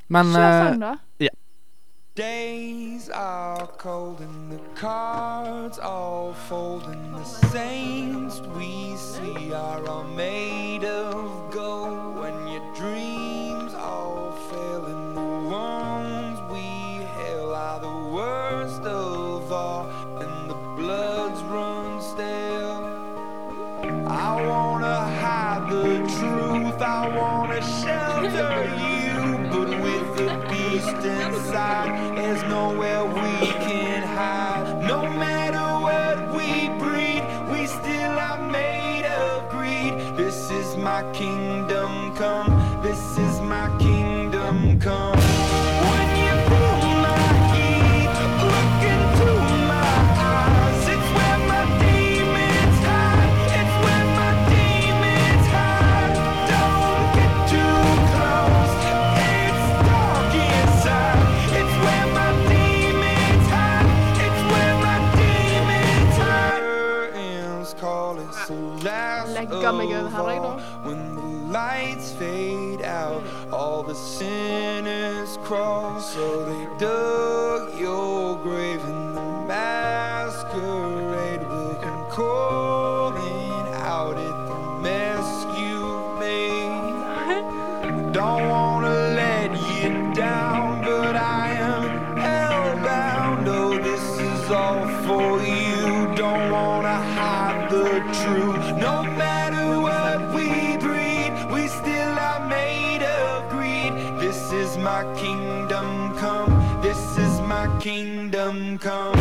Speaker 2: Men
Speaker 1: Kjør
Speaker 2: eh,
Speaker 1: sang, da.
Speaker 10: Days are cold and the cards all fold and the saints we see are all made of gold when you dreams and the bloods run stale I wanna hide the truth, I wanna shelter you, but with the beast inside, there's nowhere we can hide. No matter what we breed, we still are made of greed. This is my kingdom come, this is my kingdom come. When the lights fade out, all the sinners crawl. So they dug come, come.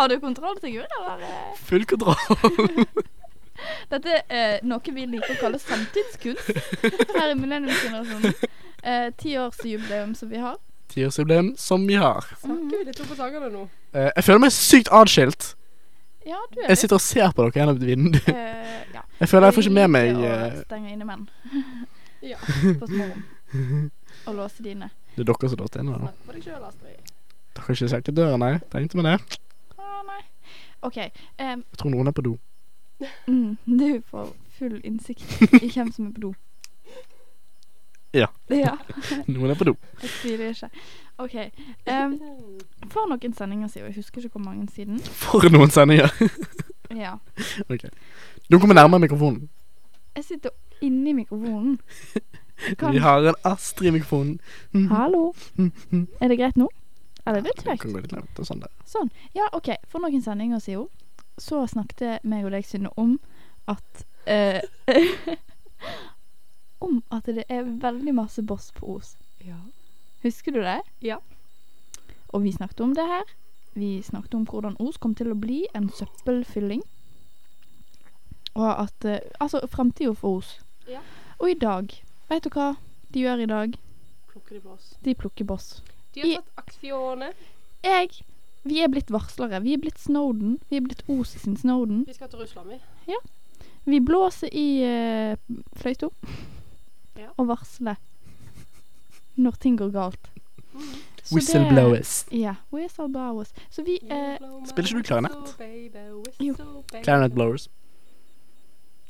Speaker 1: Har du kontroll, Sigurd? Eller? eh?
Speaker 2: Full kontroll.
Speaker 1: Dette er noe vi liker å kalle samtidskunst her i Millenniumsgenerasjonen. Eh, Tiårsjubileum som vi har.
Speaker 2: Tiårsjubileum som vi har.
Speaker 4: Snakker vi litt på sangene nå?
Speaker 2: Eh, jeg føler meg sykt atskilt.
Speaker 1: Ja, du er
Speaker 2: Jeg sitter og ser på dere gjennom et vindu.
Speaker 1: eh, ja.
Speaker 2: Jeg føler jeg får ikke med meg
Speaker 1: liker
Speaker 2: eh,
Speaker 1: å stenge inne menn
Speaker 4: Ja.
Speaker 1: på små rom. Og låse dine.
Speaker 2: Det er dere som låter inne. da. Dere har ikke sjekket døren, nei? Tenkte med det.
Speaker 1: OK. Um,
Speaker 2: Jeg tror noen er på do.
Speaker 1: mm, du får full innsikt i hvem som er på do.
Speaker 2: Ja.
Speaker 1: Ja,
Speaker 2: Noen er på do.
Speaker 1: jeg tviler ikke. OK. Um, for noen sendinger siden, jeg husker ikke hvor mange siden.
Speaker 2: For noen sendinger.
Speaker 1: Ja.
Speaker 2: ok. Du kommer nærmere mikrofonen.
Speaker 1: Jeg sitter inni mikrofonen. Kan-
Speaker 2: Vi har en Astrid i
Speaker 1: mikrofonen.
Speaker 2: Hallo.
Speaker 1: Er det greit nå? Er det litt
Speaker 2: Du
Speaker 1: høyt?
Speaker 2: kan gå litt langt og sånn.
Speaker 1: Sånn. Ja, OK. For noen sendinger siden så snakket meg og deg, Synne, om at eh, Om at det er veldig masse boss på Os.
Speaker 4: Ja.
Speaker 1: Husker du det?
Speaker 4: Ja.
Speaker 1: Og vi snakket om det her. Vi snakket om hvordan Os kom til å bli en søppelfylling. Og at eh, Altså, framtida for Os.
Speaker 4: Ja.
Speaker 1: Og i dag Vet du hva de gjør i dag?
Speaker 4: Plukker de boss.
Speaker 1: De plukker boss.
Speaker 4: De har tatt aksjoner.
Speaker 1: Jeg Vi er blitt varslere. Vi er blitt Snowden. Vi er blitt Osi sin Snowden.
Speaker 4: Vi skal til Russland, vi. Ja.
Speaker 1: Vi blåser i uh, fløyta
Speaker 4: Ja.
Speaker 1: og varsler når ting går galt.
Speaker 4: Mm.
Speaker 2: Whistleblowers.
Speaker 1: Ja. Whistleblowers. Så vi uh,
Speaker 2: Spiller ikke du klarinett?
Speaker 1: Jo.
Speaker 2: Clarinet blowers.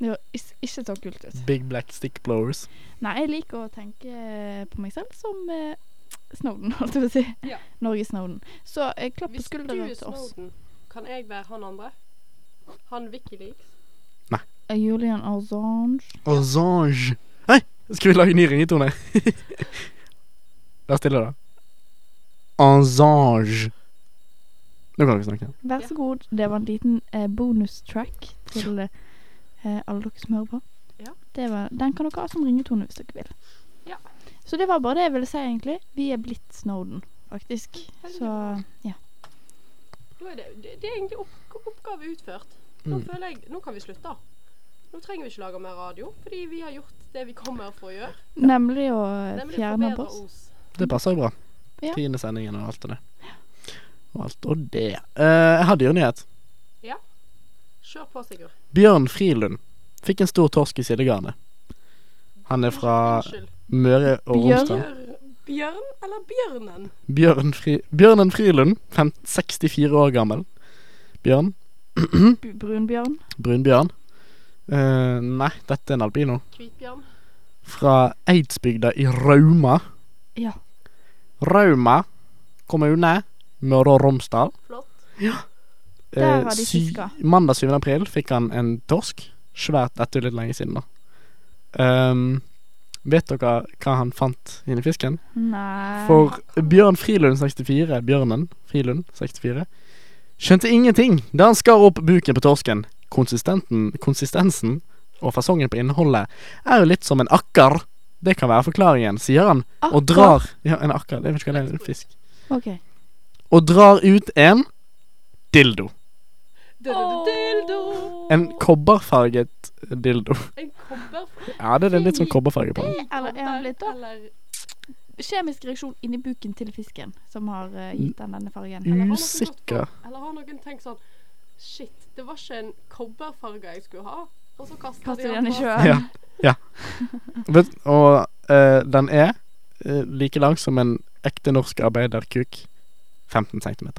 Speaker 1: Det høres ikke så kult ut.
Speaker 2: Big black stick blowers.
Speaker 1: Nei, jeg liker å tenke på meg selv som eh, Snowden, holdt jeg på å si.
Speaker 4: Ja.
Speaker 1: Norge Snowden. Så eh, klapp på
Speaker 4: Hvis du er. Snowden, kan jeg være han andre? Han Wikileaks?
Speaker 1: Eh, Julian Assange.
Speaker 2: Assange. Hei, skal vi lage ny ringetone? Vær stille, da. Ansange. Nå kan dere snakke.
Speaker 1: Vær så god. Det var en liten eh, bonustrack til eh, alle dere som hører på.
Speaker 4: Ja.
Speaker 1: Det var, den kan dere ha som ringetone hvis dere vil.
Speaker 4: Ja.
Speaker 1: Så det var bare det jeg ville si, egentlig. Vi er blitt Snowden, faktisk. Så ja.
Speaker 4: Det, det, det er egentlig opp, oppgave utført. Nå
Speaker 2: Mm.
Speaker 4: føler jeg Nå kan vi slutte. Nå trenger vi ikke lage mer radio, fordi vi har gjort det vi kommer for å gjøre.
Speaker 1: Nemlig å
Speaker 4: Nemlig
Speaker 1: fjerne
Speaker 4: forbedre
Speaker 1: boss.
Speaker 2: Det passer jo bra.
Speaker 1: Ja.
Speaker 2: Tiende sendingen og alt det. Og alt og det. Eh, jeg har dyrenyhet.
Speaker 4: Kjør på, Sigurd.
Speaker 2: Bjørn Frilund fikk en stor torsk i sidegarnet. Han er fra
Speaker 4: Unnskyld.
Speaker 2: Møre og Romsdal.
Speaker 4: Bjørn, eller Bjørnen?
Speaker 2: Bjørn Fri Bjørnen Frilund, 64 år gammel. Bjørn.
Speaker 1: Brunbjørn.
Speaker 2: Brunbjørn. Uh, nei, dette er en albino.
Speaker 4: Hvitbjørn.
Speaker 2: Fra Eidsbygda i Rauma.
Speaker 1: Ja.
Speaker 2: Rauma kommune, Møre og Romsdal.
Speaker 4: Flott. Ja.
Speaker 1: Der
Speaker 2: Eh,
Speaker 1: har de fiska.
Speaker 2: Mandag 7. april fikk han en torsk. Svært, dette er litt lenge siden, da. Ehm, vet dere hva han fant inni fisken?
Speaker 1: Nei
Speaker 2: For Bjørn Frilund 64, Bjørnen Frilund 64, skjønte ingenting da han skar opp buken på torsken. Konsistensen og fasongen på innholdet er jo litt som en akkar. Det kan være forklaringen, sier han, og drar Ja, en akkar. det vet ikke hva det er, en fisk.
Speaker 1: OK.
Speaker 2: Og drar ut en dildo.
Speaker 4: Dildo.
Speaker 2: En kobberfarget dildo.
Speaker 4: En kobber.
Speaker 2: Ja, det er litt sånn kobberfarge på den.
Speaker 1: Eller er han blitt da? Kjemisk reaksjon inni buken til fisken som har eh, gitt den denne fargen.
Speaker 4: Eller har noen
Speaker 2: Usikker.
Speaker 4: Eller har noen tenkt sånn Shit, det var ikke en kobberfarge jeg skulle ha. Og så kaster
Speaker 1: Kaster
Speaker 4: de
Speaker 1: de den i
Speaker 4: på-
Speaker 1: sjøen.
Speaker 2: Ja. ja. Vet, og eh, den er eh, like lang som en ekte norsk arbeiderkuk. 15 cm.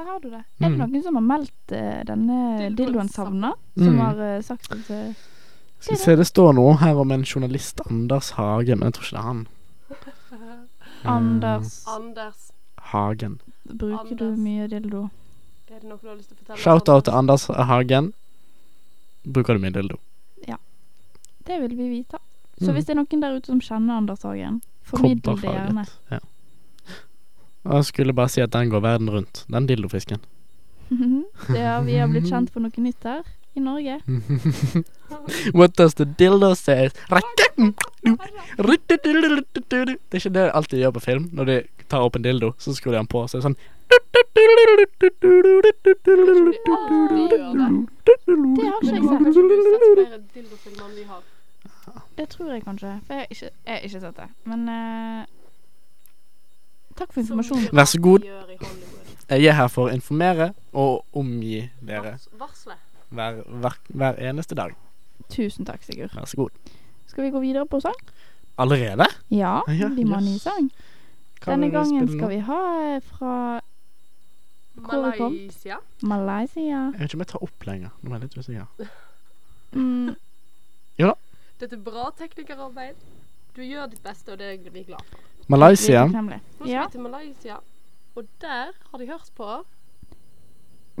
Speaker 1: Der har du det. Er det
Speaker 2: Mm.
Speaker 1: noen som har meldt uh, denne
Speaker 4: Dildoen
Speaker 1: savna? Som
Speaker 2: Mm.
Speaker 1: har uh, sagt at uh,
Speaker 2: Skal vi se, det står noe her om en journalist, Anders Hagen, men jeg tror ikke det er han.
Speaker 1: Anders
Speaker 4: Anders,
Speaker 2: Hagen.
Speaker 1: Bruker du mye dildo?
Speaker 4: er det noe du har lyst til å fortelle?
Speaker 2: Shout-out til Anders Hagen. Bruker du mye dildo? Ja.
Speaker 1: Det vil vi vite. Så
Speaker 2: Mm.
Speaker 1: hvis det er noen der ute som kjenner Anders Hagen, formidl det gjerne.
Speaker 2: Ja. Og jeg skulle bare si at den går verden rundt. Den dildofisken.
Speaker 1: ja, vi har blitt kjent for noe nytt her i Norge.
Speaker 2: What does the dildo say? Det er ikke det alltid de gjør på film. Når de tar opp en dildo, så skrur de den på. Så er det sånn
Speaker 1: Det har ikke jeg sett. Det tror jeg kanskje. For jeg har ikke, jeg har ikke sett det. Men eh, takk for informasjonen.
Speaker 2: Vær så god. Jeg er her for å informere og omgi dere hver, hver, hver eneste dag.
Speaker 1: Tusen takk, Sigurd.
Speaker 2: Vær så god.
Speaker 1: Skal vi gå videre på sang?
Speaker 2: Allerede?
Speaker 1: Ja, vi må ha ny sang. Denne gangen skal vi ha eh, fra Hvor?
Speaker 4: Malaysia.
Speaker 1: Malaysia.
Speaker 2: Jeg vet ikke om jeg tar opp lenger. Nå er jeg litt usikker.
Speaker 1: Mm,
Speaker 4: Dette er bra teknikerarbeid. Du gjør ditt beste, og det er vi glad for.
Speaker 2: Malaysia.
Speaker 4: Nå skal vi til Malaysia, og der har de hørt på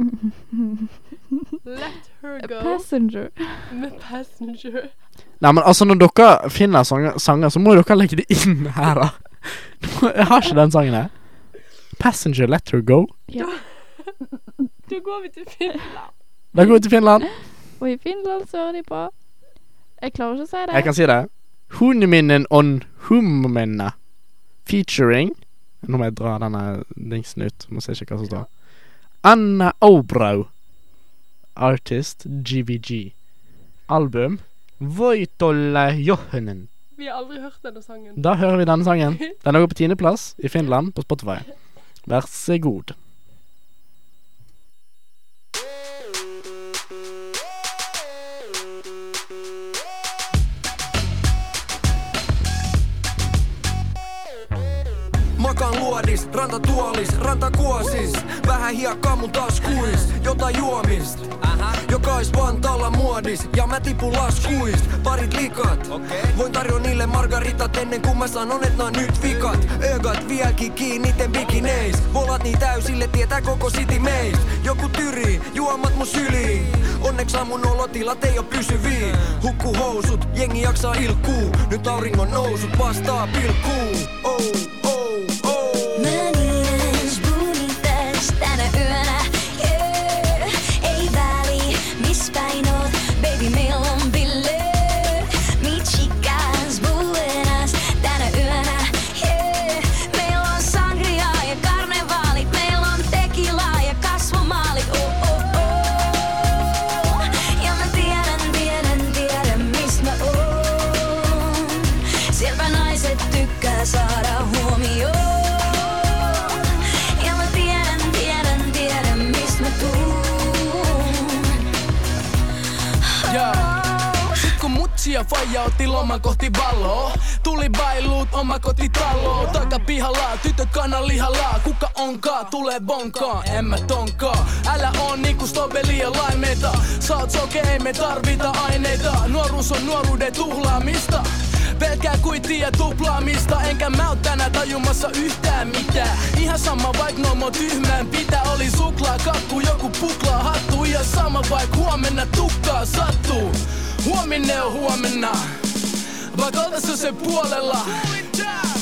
Speaker 4: Let Her Go
Speaker 1: Passenger.
Speaker 4: med Passenger.
Speaker 2: Nei, men altså, når dere finner sanger, sanger så må dere legge det inn her, da. Jeg har ikke den sangen her. Passenger Let Her Go.
Speaker 1: Ja.
Speaker 4: Da går vi til Finland.
Speaker 2: Da går vi til Finland.
Speaker 1: Og i Finland så hører de på Jeg klarer ikke å si det.
Speaker 2: Jeg kan si det. Huniminen on hummenna. Featuring Nå må jeg dra denne dingsen ut. Må se ikke hva som står. Anna Obrau. Artist GVG. Album Voitolle Johannen.
Speaker 4: Vi har aldri hørt denne sangen.
Speaker 2: Da hører vi denne sangen. Den er på tiendeplass i Finland på Spotify. Vær så god.
Speaker 3: Makaan luodis, rantatuolis, rantakuosis Vähän hiekkaa mun taskuis, jota juomist. Jokais Vantaalla muodis, ja mä tipun laskuist Parit likat, voin tarjoa niille margaritat Ennen kuin mä sanon, et nää nyt vikat. Ögat vieläkin kiinni ten bikineis. Volat niin täysille, tietää koko city meist. Joku tyri, juomat mun syliin. Onneksi aamun olotilat ei oo pysyviä Hukku housut, jengi jaksaa ilkkuu. Nyt auringon nousut vastaa pilkkuu. Oh,
Speaker 8: ja
Speaker 10: faija otti loman kohti valoa. Tuli bailuut oma kotitalo Takapihalla tytöt kannan lihalla Kuka onkaan? Tulee bonkaan. En mä tonkaa Älä oo niinku
Speaker 11: lobelia laimeita Saat soke, ei me tarvita aineita. Nuoruus on nuoruuden tuhlaamista. Pelkää kuittia tuplaamista. Enkä mä oo tänään tajumassa yhtään mitään. Ihan sama vaik nomo tyhmään pitää Oli suklaa kakku, joku puklaa hattu. Ja sama vaik huomenna tukkaa sattuu Huominen on huomenna Vaik oltais jo sen puolella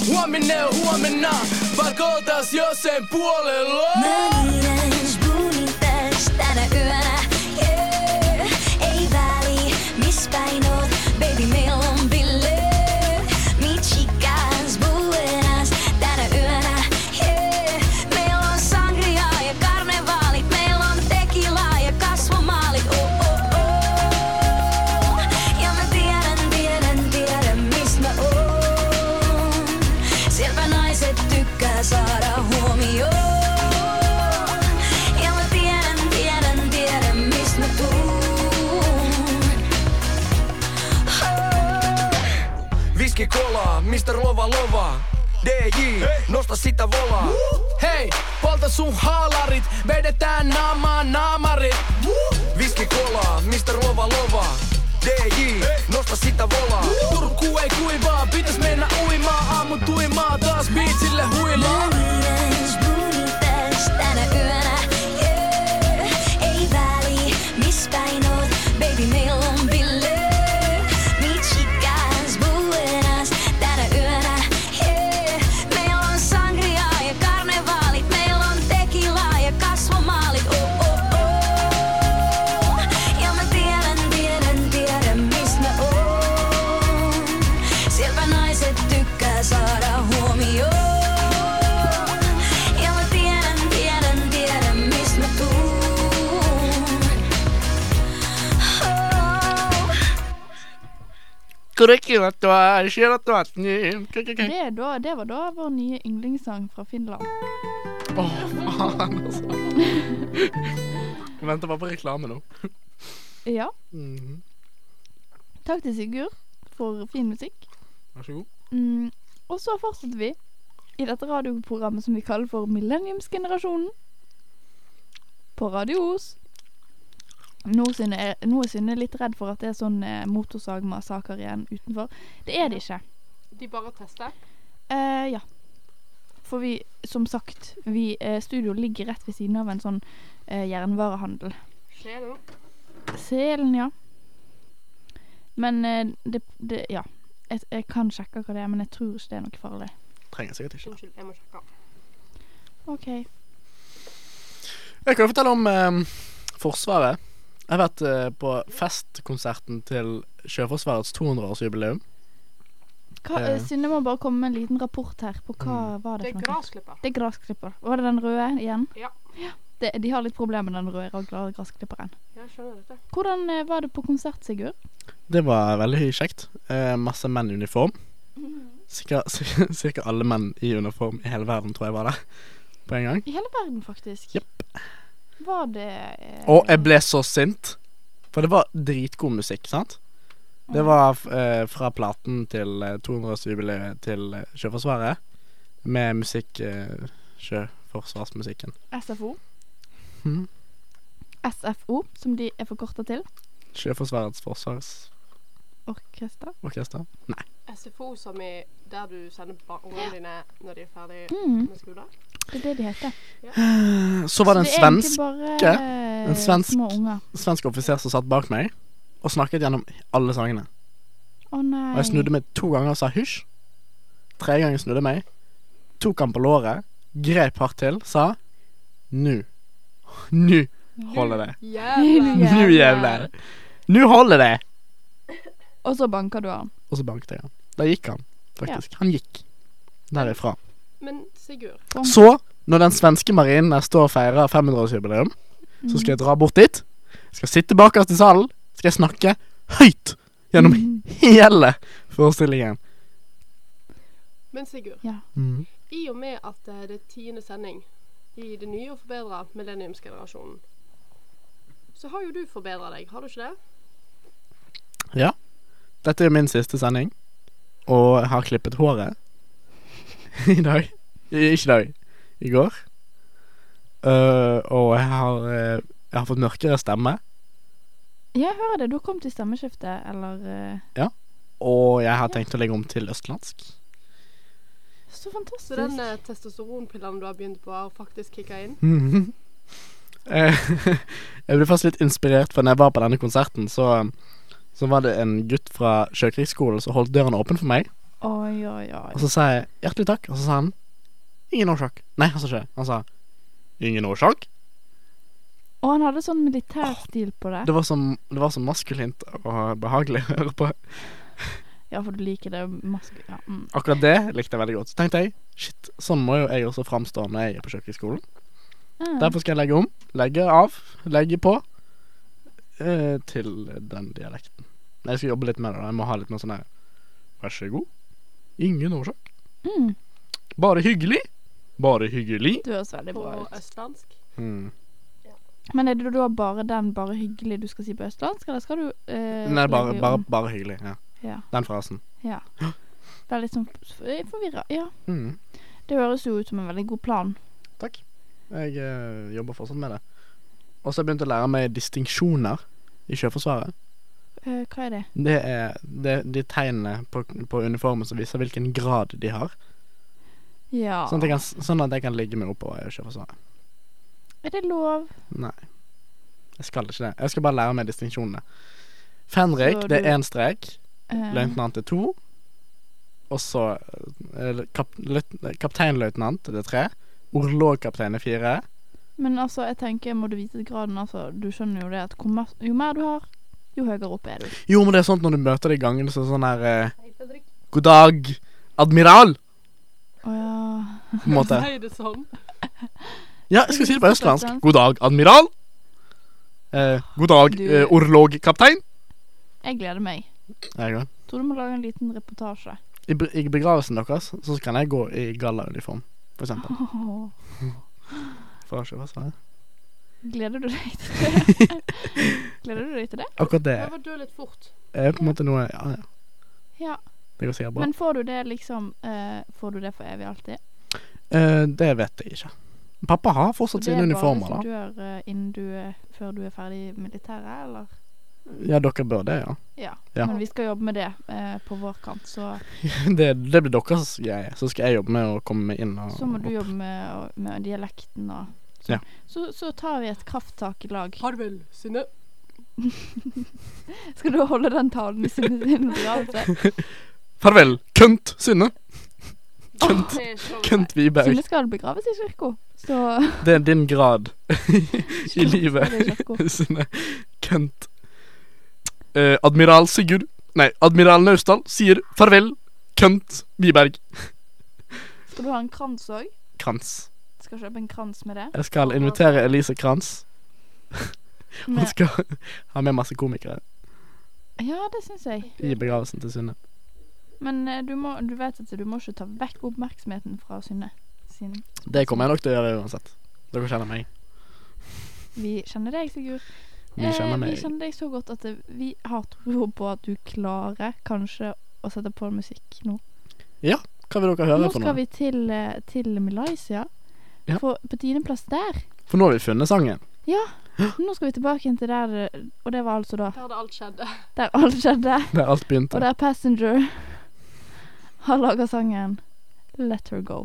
Speaker 11: Huominen on huomenna Vaik oltais jo sen puolella
Speaker 3: Mä täys tänä yönä. Yeah. Ei väli, miss päin
Speaker 11: DJ, nosta sitä volaa. Hei, polta sun haalarit Vedetään naamaan naamarit. Viski kolaa, Mr. Lova Lova. DJ, nosta sitä volaa. Turku ei kuivaa, pitäis mennä uimaan. Aamu tuimaa, taas biitsille huilaa
Speaker 1: Det, da, det var da vår nye yndlingssang fra Finland.
Speaker 2: Åh, faen, altså. Vi venter bare på reklame nå.
Speaker 1: Ja.
Speaker 2: Mhm.
Speaker 1: Takk til Sigurd for fin musikk.
Speaker 2: Vær så god.
Speaker 1: Mm, og så fortsetter vi i dette radioprogrammet som vi kaller for Millenniumsgenerasjonen. På Radio Os. Nå er Synne litt redd for at det er sånn eh, motorsagmassaker igjen utenfor. Det er det ikke.
Speaker 4: De bare tester.
Speaker 1: Eh, ja. For vi, som sagt, vi, eh, studio ligger rett ved siden av en sånn eh, jernvarehandel.
Speaker 4: Det?
Speaker 1: Selen, ja. Men eh, det, det Ja. Jeg, jeg kan sjekke hva det er, men jeg tror ikke det er noe farlig.
Speaker 2: Trenger sikkert ikke.
Speaker 4: Unnskyld, jeg må sjekke.
Speaker 1: OK.
Speaker 2: Jeg kan jo fortelle om eh, Forsvaret. Jeg har vært eh, på festkonserten til Sjøforsvarets 200-årsjubileum.
Speaker 1: Hva,
Speaker 2: Eh.
Speaker 1: eh, Synne må bare komme med en liten rapport her på hva var
Speaker 4: Det
Speaker 1: det
Speaker 4: er
Speaker 1: for noe.
Speaker 4: grasklipper.
Speaker 1: Det er grasklipper. Var det den røde igjen?
Speaker 4: Ja.
Speaker 1: Det, de har litt problemer med den røde ragla- grasklipperen.
Speaker 4: Jeg skjønner dette.
Speaker 1: Hvordan eh, var det på konsert, Sigurd?
Speaker 2: Det var veldig kjekt. Eh, masse menn i uniform. Cirka, sikkert alle menn i uniform i hele verden tror jeg var der på en gang.
Speaker 1: I hele verden, faktisk.
Speaker 2: Jepp.
Speaker 1: Var det eh,
Speaker 2: Og jeg ble så sint. For det var dritgod musikk, sant? Det var eh, fra platen til eh, 200-årsjubileet til eh, Sjøforsvaret. Med musikk eh, Sjøforsvarsmusikken.
Speaker 1: SFO.
Speaker 2: Mhm.
Speaker 1: SFO, som de er forkorta til.
Speaker 2: Sjøforsvarets forsvarsorkester?
Speaker 1: Orkester.
Speaker 2: Nei.
Speaker 4: SFO som i der du sender ungene dine når de er ferdig
Speaker 1: Mm.
Speaker 4: med skole.
Speaker 1: Det er det de heter.
Speaker 2: Så var det en
Speaker 1: Så er egentlig
Speaker 2: svensk,
Speaker 1: bare, eh,
Speaker 2: en svensk- svensk offiser som satt bak meg og snakket gjennom alle sangene.
Speaker 1: Å nei.
Speaker 2: Og jeg snudde meg to ganger og sa hysj. Tre ganger snudde meg. Tok han på låret, grep hardt til, sa nu. Nu holder det. Nu jævler. Nu holder det.
Speaker 1: Og så banka du han.
Speaker 2: Og så banket jeg han. Da gikk han, faktisk. Han gikk derifra.
Speaker 4: Men Sigurd,
Speaker 1: Kom.
Speaker 2: Så, når den svenske marinen neste og feirer 500-årsjubileum, så skal jeg dra bort dit. Skal sitte bakerst i salen. Skal jeg snakke høyt gjennom
Speaker 1: Mm.
Speaker 2: hele forestillingen.
Speaker 4: men Sigurd.
Speaker 1: Ja.
Speaker 2: Mm.
Speaker 4: I og med at eh, det er tiende sending i det nye og forbedra millenniumsgenerasjonen, så har jo du forbedra deg, har du ikke det?
Speaker 2: Ja. Dette er min siste sending, og jeg har klippet håret i dag. Ikke i dag, i går. Uh, og jeg har eh, Jeg har fått mørkere stemme,
Speaker 1: Jeg hører det. Du har kommet i stemmeskiftet, eller Ja.
Speaker 2: og jeg har tenkt å legge om til østlandsk.
Speaker 1: Så fantastisk.
Speaker 4: Så den eh, testosteronpillen du har begynt på, har faktisk kicka inn?
Speaker 2: Mm -hmm. jeg ble først litt inspirert, for når jeg var på denne konserten, så, så var det en gutt fra Sjøkrigsskolen som holdt døren åpen for meg.
Speaker 1: Oi, oi, oi.
Speaker 2: Og så sa jeg 'hjertelig takk', og så sa han 'ingen årsak'. Nei, han sa ikke. Han sa 'ingen årsak'.
Speaker 1: Og han hadde sånn militærstil på det.
Speaker 2: Det var som, det var så maskulint og behagelig å høre på.
Speaker 1: Ja, for du liker det maske... Ja. Mm.
Speaker 2: Akkurat det likte jeg veldig godt. Så tenkte jeg shit, sånn må jo jeg også framstå når jeg er på kjøkkenskolen.
Speaker 1: Mm.
Speaker 2: Derfor skal jeg legge om. Legge av. Legge på. Eh, til den dialekten. Jeg skal jobbe litt med det. da. Jeg må ha litt mer sånn her Vær så god. Ingen årsak.
Speaker 1: Mm.
Speaker 2: Bare hyggelig. Bare hyggelig.
Speaker 1: Du høres veldig bra ut.
Speaker 4: På østlandsk?
Speaker 2: Mm.
Speaker 1: Men er det da bare den 'bare hyggelig' du skal si på østlandsk, eller skal du eh,
Speaker 2: Nei, bare, bare, bare hyggelig. Ja.
Speaker 1: Ja.
Speaker 2: Den frasen.
Speaker 1: ja. Det er litt sånn forvirra. Ja.
Speaker 2: Mm.
Speaker 1: Det høres jo ut som en veldig god plan.
Speaker 2: Takk. Jeg eh, jobber fortsatt med det. Og så har jeg begynt å lære meg distinksjoner i Sjøforsvaret.
Speaker 1: Eh, hva er det?
Speaker 2: Det er det, de tegnene på, på uniformen som viser hvilken grad de har.
Speaker 1: Ja.
Speaker 2: Sånn, at jeg kan, sånn at jeg kan ligge meg oppover og ikke forsvare.
Speaker 1: Er det lov?
Speaker 2: Nei. Jeg skal ikke det. Jeg skal bare lære meg distinksjonene. Fenrik,
Speaker 1: du...
Speaker 2: det er én strek.
Speaker 1: Uh...
Speaker 2: Løytnant er to. Og så eh, kap, kapteinløytnant, det er tre. Orlogkaptein er fire.
Speaker 1: Men altså, jeg tenker, må du vite graden, altså. Du skjønner jo det at jo mer du har, jo høyere opp er du.
Speaker 2: Jo, men det er sånn når du møter de gangene, så er det sånn her eh, God dag, admiral!
Speaker 1: Å ja.
Speaker 2: På en måte.
Speaker 4: Sier det sånn.
Speaker 2: Ja, jeg skal si det på østlandsk. God dag, admiral. Eh, god dag, eh, orlogkaptein.
Speaker 1: Jeg gleder meg.
Speaker 2: Jeg òg.
Speaker 1: Tror du må lage en liten reportasje.
Speaker 2: I, I begravelsen deres så kan jeg gå i gallauniform, for eksempel.
Speaker 1: Åh,
Speaker 2: For Sjøforsvaret.
Speaker 1: Gleder du deg til det? gleder du deg til det?
Speaker 2: Akkurat det
Speaker 4: Jeg var død litt fort.
Speaker 2: er på en måte noe Ja, ja.
Speaker 1: Ja.
Speaker 2: Det går sikkert bra.
Speaker 1: Men får du det liksom eh, Får du det for evig alltid?
Speaker 2: Eh, det vet jeg ikke. Pappa har fortsatt
Speaker 1: Det
Speaker 2: sine
Speaker 1: er
Speaker 2: uniformer,
Speaker 1: bare
Speaker 2: da.
Speaker 1: hvis du dør eh, innen du er, før du er ferdig i militæret, eller?
Speaker 2: Ja, dere bør det, ja.
Speaker 1: Ja.
Speaker 2: Ja.
Speaker 1: Men vi skal jobbe med det eh, på vår kant, så,
Speaker 2: det, det blir deres greie. Så skal jeg jobbe med å komme meg inn og
Speaker 1: så må du jobbe med, med dialekten og.
Speaker 2: Ja.
Speaker 1: Så, så tar vi et krafttak i lag.
Speaker 4: Har vel, Synne?
Speaker 1: Skal du holde den talen i Synne sin begravelse?
Speaker 2: Farvel, kønt Synne. Kønt,
Speaker 4: er
Speaker 2: kønt Viberg.
Speaker 1: Synne skal begraves i kirka, så
Speaker 2: Det er din grad i livet. Synne. Kønt. Eh, Admiral Sigurd Nei, Admiral Naustdal sier farvel, kønt Viberg.
Speaker 1: Skal du ha en krans òg?
Speaker 2: Krans.
Speaker 1: Skal kjøpe en krans med det?
Speaker 2: Jeg skal invitere Elise Krans. Hun skal ha med masse komikere
Speaker 1: ja, det syns jeg.
Speaker 2: i begravelsen til Synne.
Speaker 1: Men eh, du, må, du vet at du må ikke ta vekk oppmerksomheten fra Synne. Sin.
Speaker 2: Det kommer jeg nok til å gjøre uansett. Dere kjenner meg.
Speaker 1: Vi kjenner deg, Sigurd.
Speaker 2: Vi kjenner
Speaker 1: eh,
Speaker 2: meg.
Speaker 1: vi kjenner deg så godt at eh, vi har tro på at du klarer kanskje å sette på musikk nå.
Speaker 2: Hva vil dere høre
Speaker 1: Nå
Speaker 2: for
Speaker 1: skal
Speaker 2: noe?
Speaker 1: vi til, eh, til Malaysia.
Speaker 2: Ja.
Speaker 1: For på tiendeplass der.
Speaker 2: For nå har vi funnet sangen. Ja.
Speaker 1: Nå skal vi tilbake igjen til der, og det var altså da
Speaker 4: Der det alt skjedde.
Speaker 1: der alt skjedde.
Speaker 2: Der alt begynte.
Speaker 1: Og der Passenger har laga sangen Let Her Go.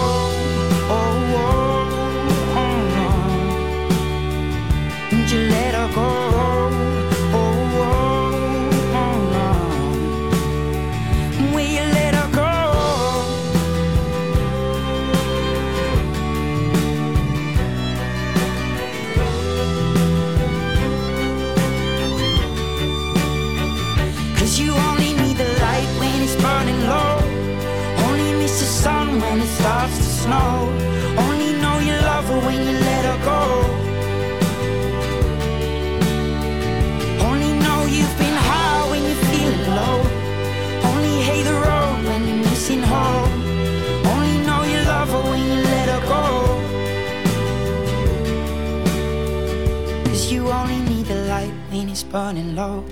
Speaker 12: Burning low.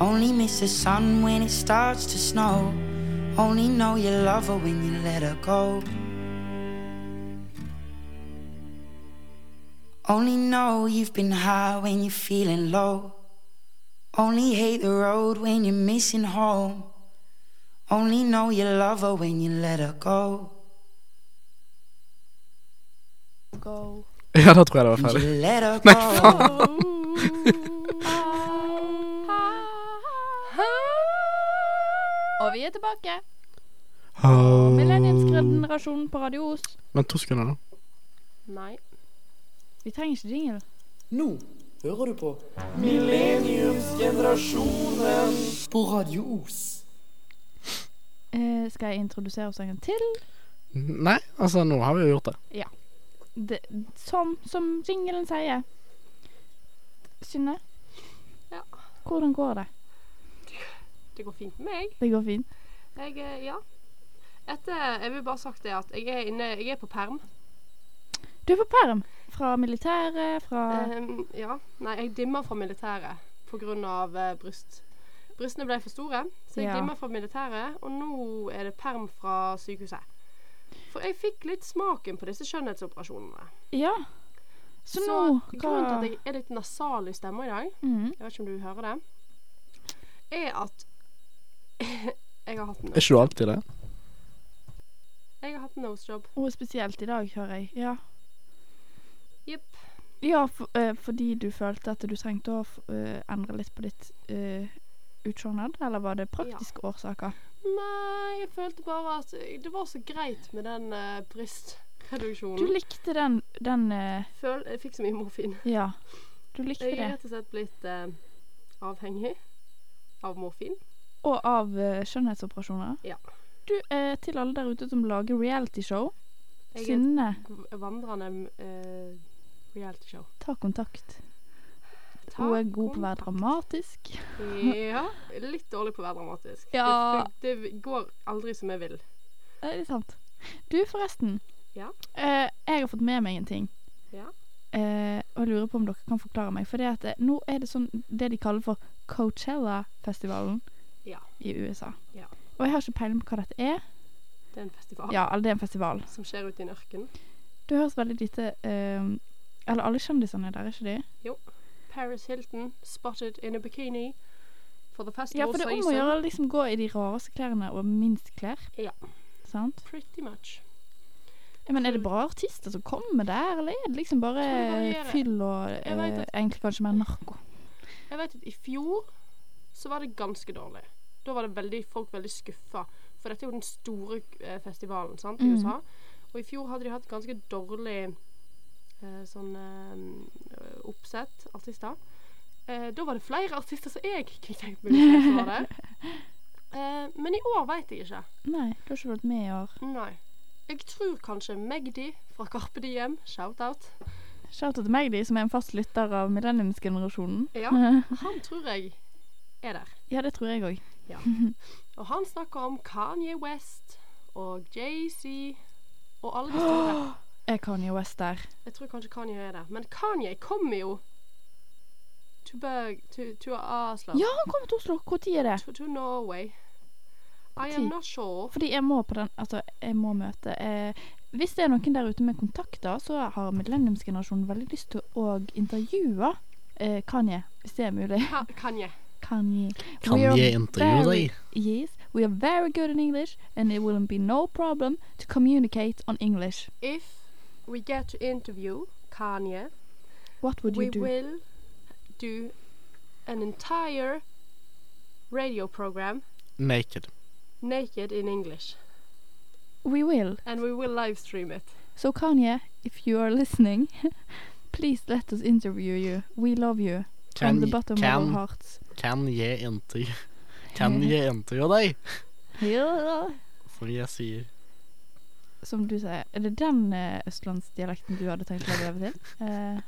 Speaker 12: Only miss the sun when it starts to snow. Only know you love her when you let her go. Only know you've been high when you're feeling low. Only hate the road when you're missing home. Only know you love her when you let her go.
Speaker 4: Go.
Speaker 2: Ja, da tror jeg det var
Speaker 12: And
Speaker 2: ferdig.
Speaker 12: you let her
Speaker 2: Nei,
Speaker 12: go.
Speaker 2: faen.
Speaker 1: Og vi er tilbake.
Speaker 2: Oh.
Speaker 1: Millenniumsgenerasjonen på Radio Os.
Speaker 2: Vent to sekunder, da.
Speaker 4: Nei.
Speaker 1: Vi trenger ikke jingle.
Speaker 13: Nå hører du på Millenniumsgenerasjonen på Radio Os.
Speaker 1: Eh, skal jeg introdusere oss en gang til?
Speaker 2: Nei, altså, nå har vi jo gjort det.
Speaker 1: Det, som, som jinglen sier. Synne?
Speaker 4: Ja.
Speaker 1: Hvordan går det?
Speaker 4: Det går fint med meg.
Speaker 1: Det går fint.
Speaker 4: Jeg, eh, ja. Etter, jeg vil bare sagt det at jeg er inne Jeg er på perm.
Speaker 1: Du er på perm. Fra militæret, fra
Speaker 4: um, ja. Nei, jeg dimmer fra militæret på grunn av eh, bryst. Brystene ble for store, så jeg
Speaker 1: Ja.
Speaker 4: dimmer fra militæret. Og nå er det perm fra sykehuset. For jeg fikk litt smaken på disse skjønnhetsoperasjonene.
Speaker 1: Ja. Så,
Speaker 4: Så
Speaker 1: nå
Speaker 4: grunnen til at jeg er litt nasal i stemma i dag,
Speaker 1: mm.
Speaker 4: jeg vet ikke om du hører det, er at jeg har hatt en
Speaker 2: Er ikke du alltid det?
Speaker 4: Jeg har hatt nose job.
Speaker 1: Og spesielt i dag, hører jeg. Ja.
Speaker 4: Jepp.
Speaker 1: Ja, for, uh, fordi du følte at du trengte å eh, endre litt på ditt uh, utseende? eller var det praktiske årsaker?
Speaker 4: Nei, jeg følte bare at det var så greit med den uh,
Speaker 1: Du likte den, den eh,
Speaker 4: Føl, jeg fikk så mye morfin.
Speaker 1: Ja. Du likte
Speaker 4: Jeg er rett og slett blitt eh, avhengig av morfin.
Speaker 1: Og av uh, skjønnhetsoperasjoner.
Speaker 4: Ja.
Speaker 1: Du, uh, til alle der ute som lager realityshow,
Speaker 4: Jeg er
Speaker 1: Synne,
Speaker 4: et vandrende uh, realityshow.
Speaker 1: ta kontakt.
Speaker 4: Ta
Speaker 1: Hun er god på å være dramatisk.
Speaker 4: Ja. Litt dårlig på å være dramatisk.
Speaker 1: Ja.
Speaker 4: Det, det går aldri som jeg vil.
Speaker 1: Det er sant. Du, forresten.
Speaker 4: Ja?
Speaker 1: Uh, jeg har fått med meg en ting.
Speaker 4: Ja.
Speaker 1: Uh, og jeg lurer på om dere kan forklare meg. For det at nå er det sånn det de kaller for Coachella-festivalen
Speaker 4: Ja.
Speaker 1: i USA.
Speaker 4: Ja.
Speaker 1: Og jeg har ikke peiling på hva dette er.
Speaker 4: Det er en festival
Speaker 1: Ja, det er en festival.
Speaker 4: som skjer ute i en ørken.
Speaker 1: Det høres veldig lite eh, Eller alle kjendisene er der, ikke de?
Speaker 4: Jo. Paris Hilton spotted in a bikini for the festival.
Speaker 1: Ja, for det er om å gjøre å liksom gå i de rareste klærne og minst klær.
Speaker 4: Ja.
Speaker 1: Sant?
Speaker 4: Pretty much.
Speaker 1: Ja, men er det bra artister som kommer der, eller er det liksom bare fyll og eh, egentlig kanskje mer narko?
Speaker 4: Jeg vet at i fjor så var det ganske dårlig. Da var det veldig, folk veldig skuffa. For dette er jo den store eh, festivalen sant, i
Speaker 1: Mhm.
Speaker 4: USA. Og i fjor hadde de hatt ganske dårlig eh, sånn eh, oppsett artister. Eh, da var det flere artister som jeg kunne tenkt meg å på det. Eh, men i år veit jeg ikke.
Speaker 1: Nei, du har ikke vært med i år.
Speaker 4: Nei. Jeg tror kanskje Magdi fra Carpe Diem, shout-out.
Speaker 1: Shout-out til Magdi, som er en fast lytter av millenniumsgenerasjonen.
Speaker 4: Ja, han tror jeg er der.
Speaker 1: Ja, det tror jeg òg.
Speaker 4: Ja. Og han snakker om Kanye West og Jay-Z og alle de store.
Speaker 1: Er Kanye West der?
Speaker 4: Jeg tror kanskje Kanye er der. Men Kanye kommer jo to, Berg, to, to Oslo.
Speaker 1: Ja, han kommer til Oslo. Når er det?
Speaker 4: To, to Norway. I am not sure.
Speaker 1: Fordi jeg må på den Altså, jeg må møte eh, Hvis det er noen der ute med kontakter, så har millenniumsgenerasjonen veldig lyst til å intervjue eh, Kanye, hvis det er mulig.
Speaker 4: Ka Kanye.
Speaker 1: Kanye.
Speaker 2: Kan
Speaker 1: We are very-
Speaker 2: deg?
Speaker 1: Yes, we are very good in English, and it will be no problem to communicate on English.
Speaker 4: If we get to interview Kanye,
Speaker 1: What would
Speaker 4: we
Speaker 1: you do?
Speaker 4: will do an entire radio program
Speaker 2: Naked.
Speaker 4: naked in English.
Speaker 1: We will.
Speaker 4: And we will live stream it.
Speaker 1: So Kanye, if you are listening, please let us interview you. We love you from the bottom of our hearts.
Speaker 2: Kan jeg intervjue Kan jeg intervjue deg?
Speaker 1: Ja.
Speaker 2: Som jeg sier.
Speaker 1: Som du sier, er det den eh, østlandsdialekten du hadde tenkt å leve til? Eh,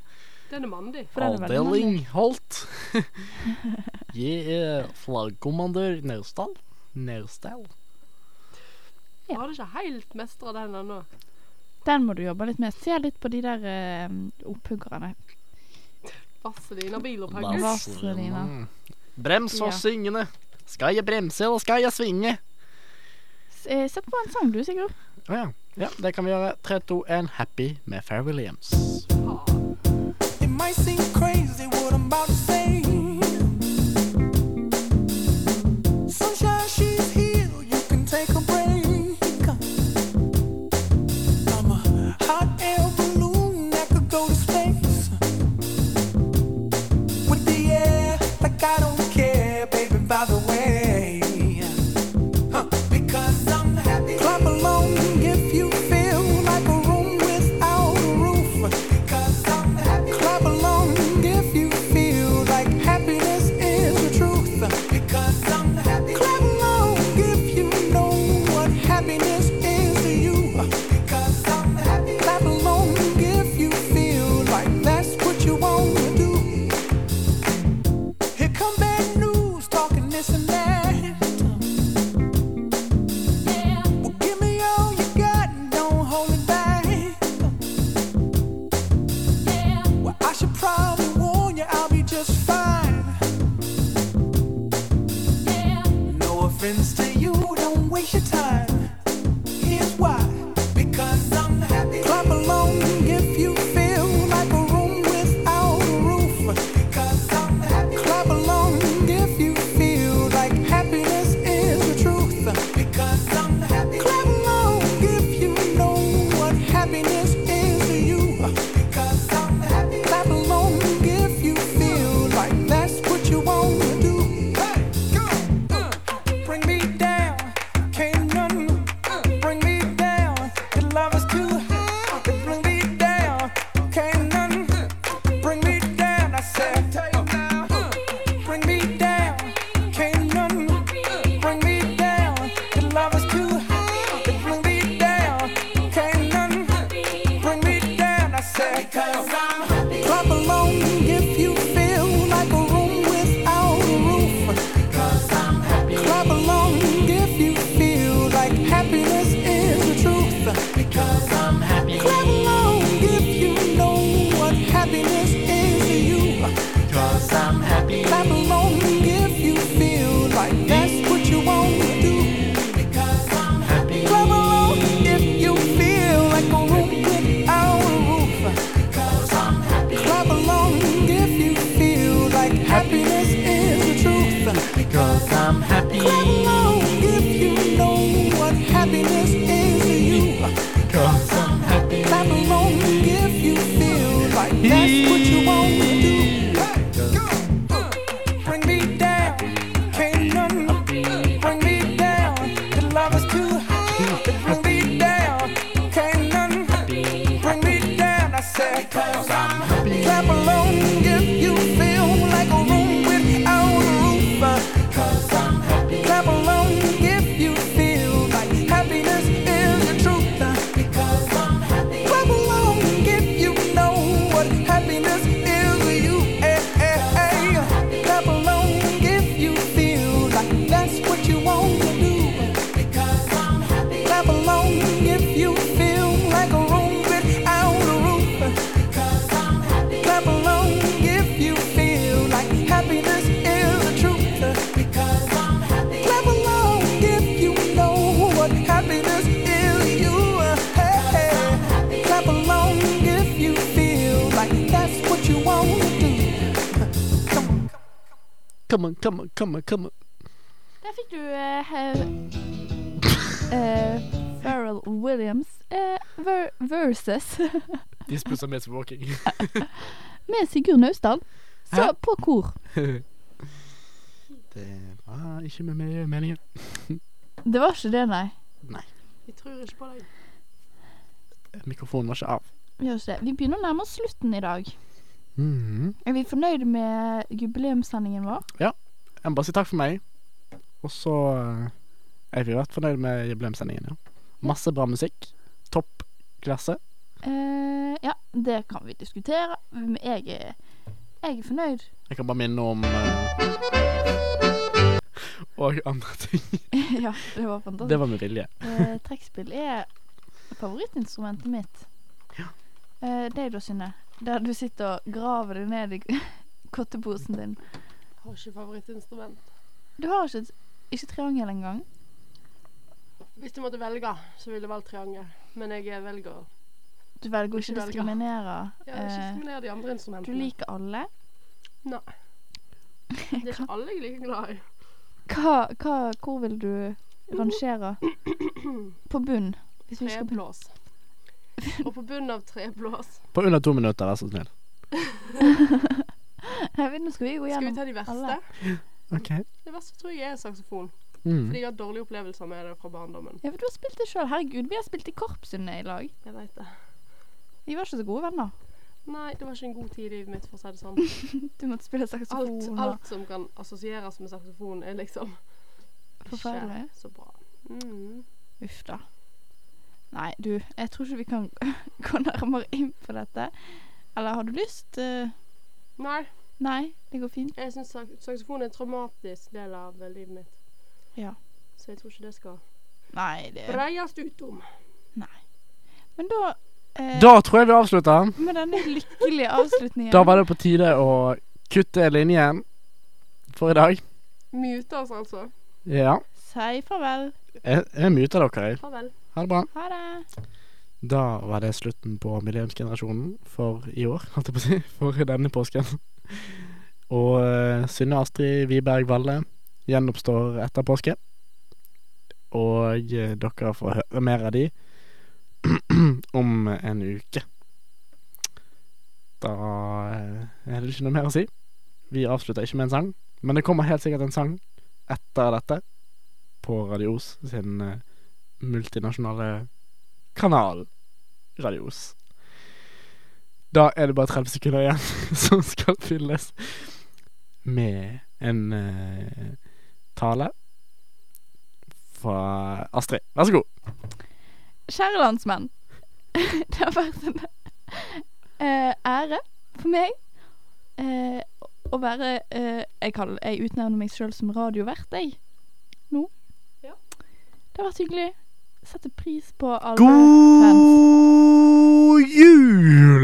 Speaker 4: Den er mandig.
Speaker 1: for
Speaker 2: Avdeling. Holt. jeg er flaggkommandør Naustdal. Naustdal.
Speaker 4: Jeg hadde ikke helt mestra den ennå.
Speaker 1: Den må du jobbe litt med. Se litt på de der eh, opphuggerne.
Speaker 4: Vazelina.
Speaker 1: Vazelina.
Speaker 2: Mm. Brems for
Speaker 1: Ja.
Speaker 2: syngende. Skal jeg bremse, eller skal jeg svinge?
Speaker 1: Eh, Sett på en sang du, Sigurd.
Speaker 2: Å ja. ja. Det kan vi gjøre. 3, 2, 1, Happy med Fair Williams.
Speaker 5: It Come
Speaker 2: on, come on, come on.
Speaker 1: Der fikk du uh, uh, Pharrell Williams uh, ver versus
Speaker 2: This puts me walking.
Speaker 1: med Sigurd Naustdal. Så
Speaker 2: Hæ?
Speaker 1: på kor.
Speaker 2: det var ikke med meg meningen.
Speaker 1: Det var ikke det, nei.
Speaker 4: Vi tror ikke på deg.
Speaker 2: Mikrofonen var ikke av.
Speaker 1: Vi gjør ikke det. Vi begynner å nærme oss slutten i dag.
Speaker 2: Mhm.
Speaker 1: Er vi fornøyd med jubileumssendingen vår?
Speaker 2: Jeg må bare si takk for meg. Og så er vi vært fornøyd med jubileumssendingen. Ja. Masse bra musikk. Topp klasse.
Speaker 1: Uh, ja, det kan vi diskutere. Men jeg er, jeg er fornøyd.
Speaker 2: Jeg kan bare minne om uh, Og andre ting.
Speaker 1: ja, det var fantastisk.
Speaker 2: Det var med vilje.
Speaker 1: uh, trekkspill er favorittinstrumentet mitt. Ja Det er da, Synne? Der du sitter og graver deg ned i kotteposen din.
Speaker 4: Har ikke favorittinstrument.
Speaker 1: Du har ikke, ikke triangel engang?
Speaker 4: Hvis du måtte velge, så ville jeg valgt triangel. Men jeg velger
Speaker 1: Du velger å ikke
Speaker 4: Ikke
Speaker 1: diskriminere.
Speaker 4: Ja, ikke
Speaker 1: eh,
Speaker 4: diskriminere de andre
Speaker 1: du liker alle.
Speaker 4: Nei. Det er ikke alle jeg er like glad i.
Speaker 1: Hva, hva, hvor vil du rangere? På bunn? Hvis vi skal begynne.
Speaker 4: Treblås. Og på bunn av treblås
Speaker 2: På under to minutter, vær så snill.
Speaker 1: Jeg vet, nå skal vi gå
Speaker 4: Skal vi
Speaker 1: gjennom
Speaker 4: ta de verste?
Speaker 1: alle.
Speaker 2: OK.
Speaker 4: Det verste tror jeg er saksofon.
Speaker 2: Mm.
Speaker 4: Fordi jeg har dårlige opplevelser med det fra barndommen.
Speaker 1: Ja, for du har spilt det sjøl. Herregud, vi har spilt i korpsene i lag.
Speaker 4: Jeg vet det.
Speaker 1: Vi var ikke så gode venner.
Speaker 4: Nei, det var ikke en god tid i livet mitt, for å si det sånn.
Speaker 1: Du måtte spille saksofon.
Speaker 4: Alt,
Speaker 1: og-
Speaker 4: alt som kan assosieres med saksofon, er liksom
Speaker 1: Forferdelig.
Speaker 4: ikke så bra. Mm.
Speaker 1: Uff da. Nei, du, jeg tror ikke vi kan gå nærmere inn på dette. Eller har du lyst? Eh,
Speaker 4: Nei,
Speaker 1: nei, det går fint.
Speaker 4: jeg syns sak saksofon er en traumatisk del av eh, livet mitt.
Speaker 1: Ja.
Speaker 4: Så jeg tror ikke det skal
Speaker 1: Nei, det
Speaker 4: breies ut om.
Speaker 1: Men da eh,
Speaker 2: Da tror jeg vi avslutter.
Speaker 1: Med denne lykkelige avslutningen
Speaker 2: Da var det på tide å kutte linjen for i dag.
Speaker 4: Mute oss, altså.
Speaker 2: Ja.
Speaker 1: Si farvel.
Speaker 2: Jeg, jeg muter dere.
Speaker 4: Farvel.
Speaker 2: Ha det bra.
Speaker 1: Ha det.
Speaker 2: Da var det slutten på Millenniumsgenerasjonen for i år, holdt jeg på å si. For denne påsken. Og uh, Synne Astrid Wiberg Valle gjenoppstår etter påske. Og eh, dere får høre mer av de om en uke. Da eh, er det ikke noe mer å si. Vi avslutter ikke med en sang, men det kommer helt sikkert en sang etter dette på Radio Os sin eh, multinasjonale kanal Radios. Da er det bare 30 sekunder igjen som skal fylles med en uh, tale fra Astrid. Vær så god.
Speaker 1: Kjære landsmenn. Det har vært en uh, ære for meg uh, å være eh, jeg, kaller, jeg utnevner meg sjøl som radiovert, jeg. Nå.
Speaker 4: Ja.
Speaker 1: Det har vært hyggelig. Setter pris på alle fans.
Speaker 2: God jul!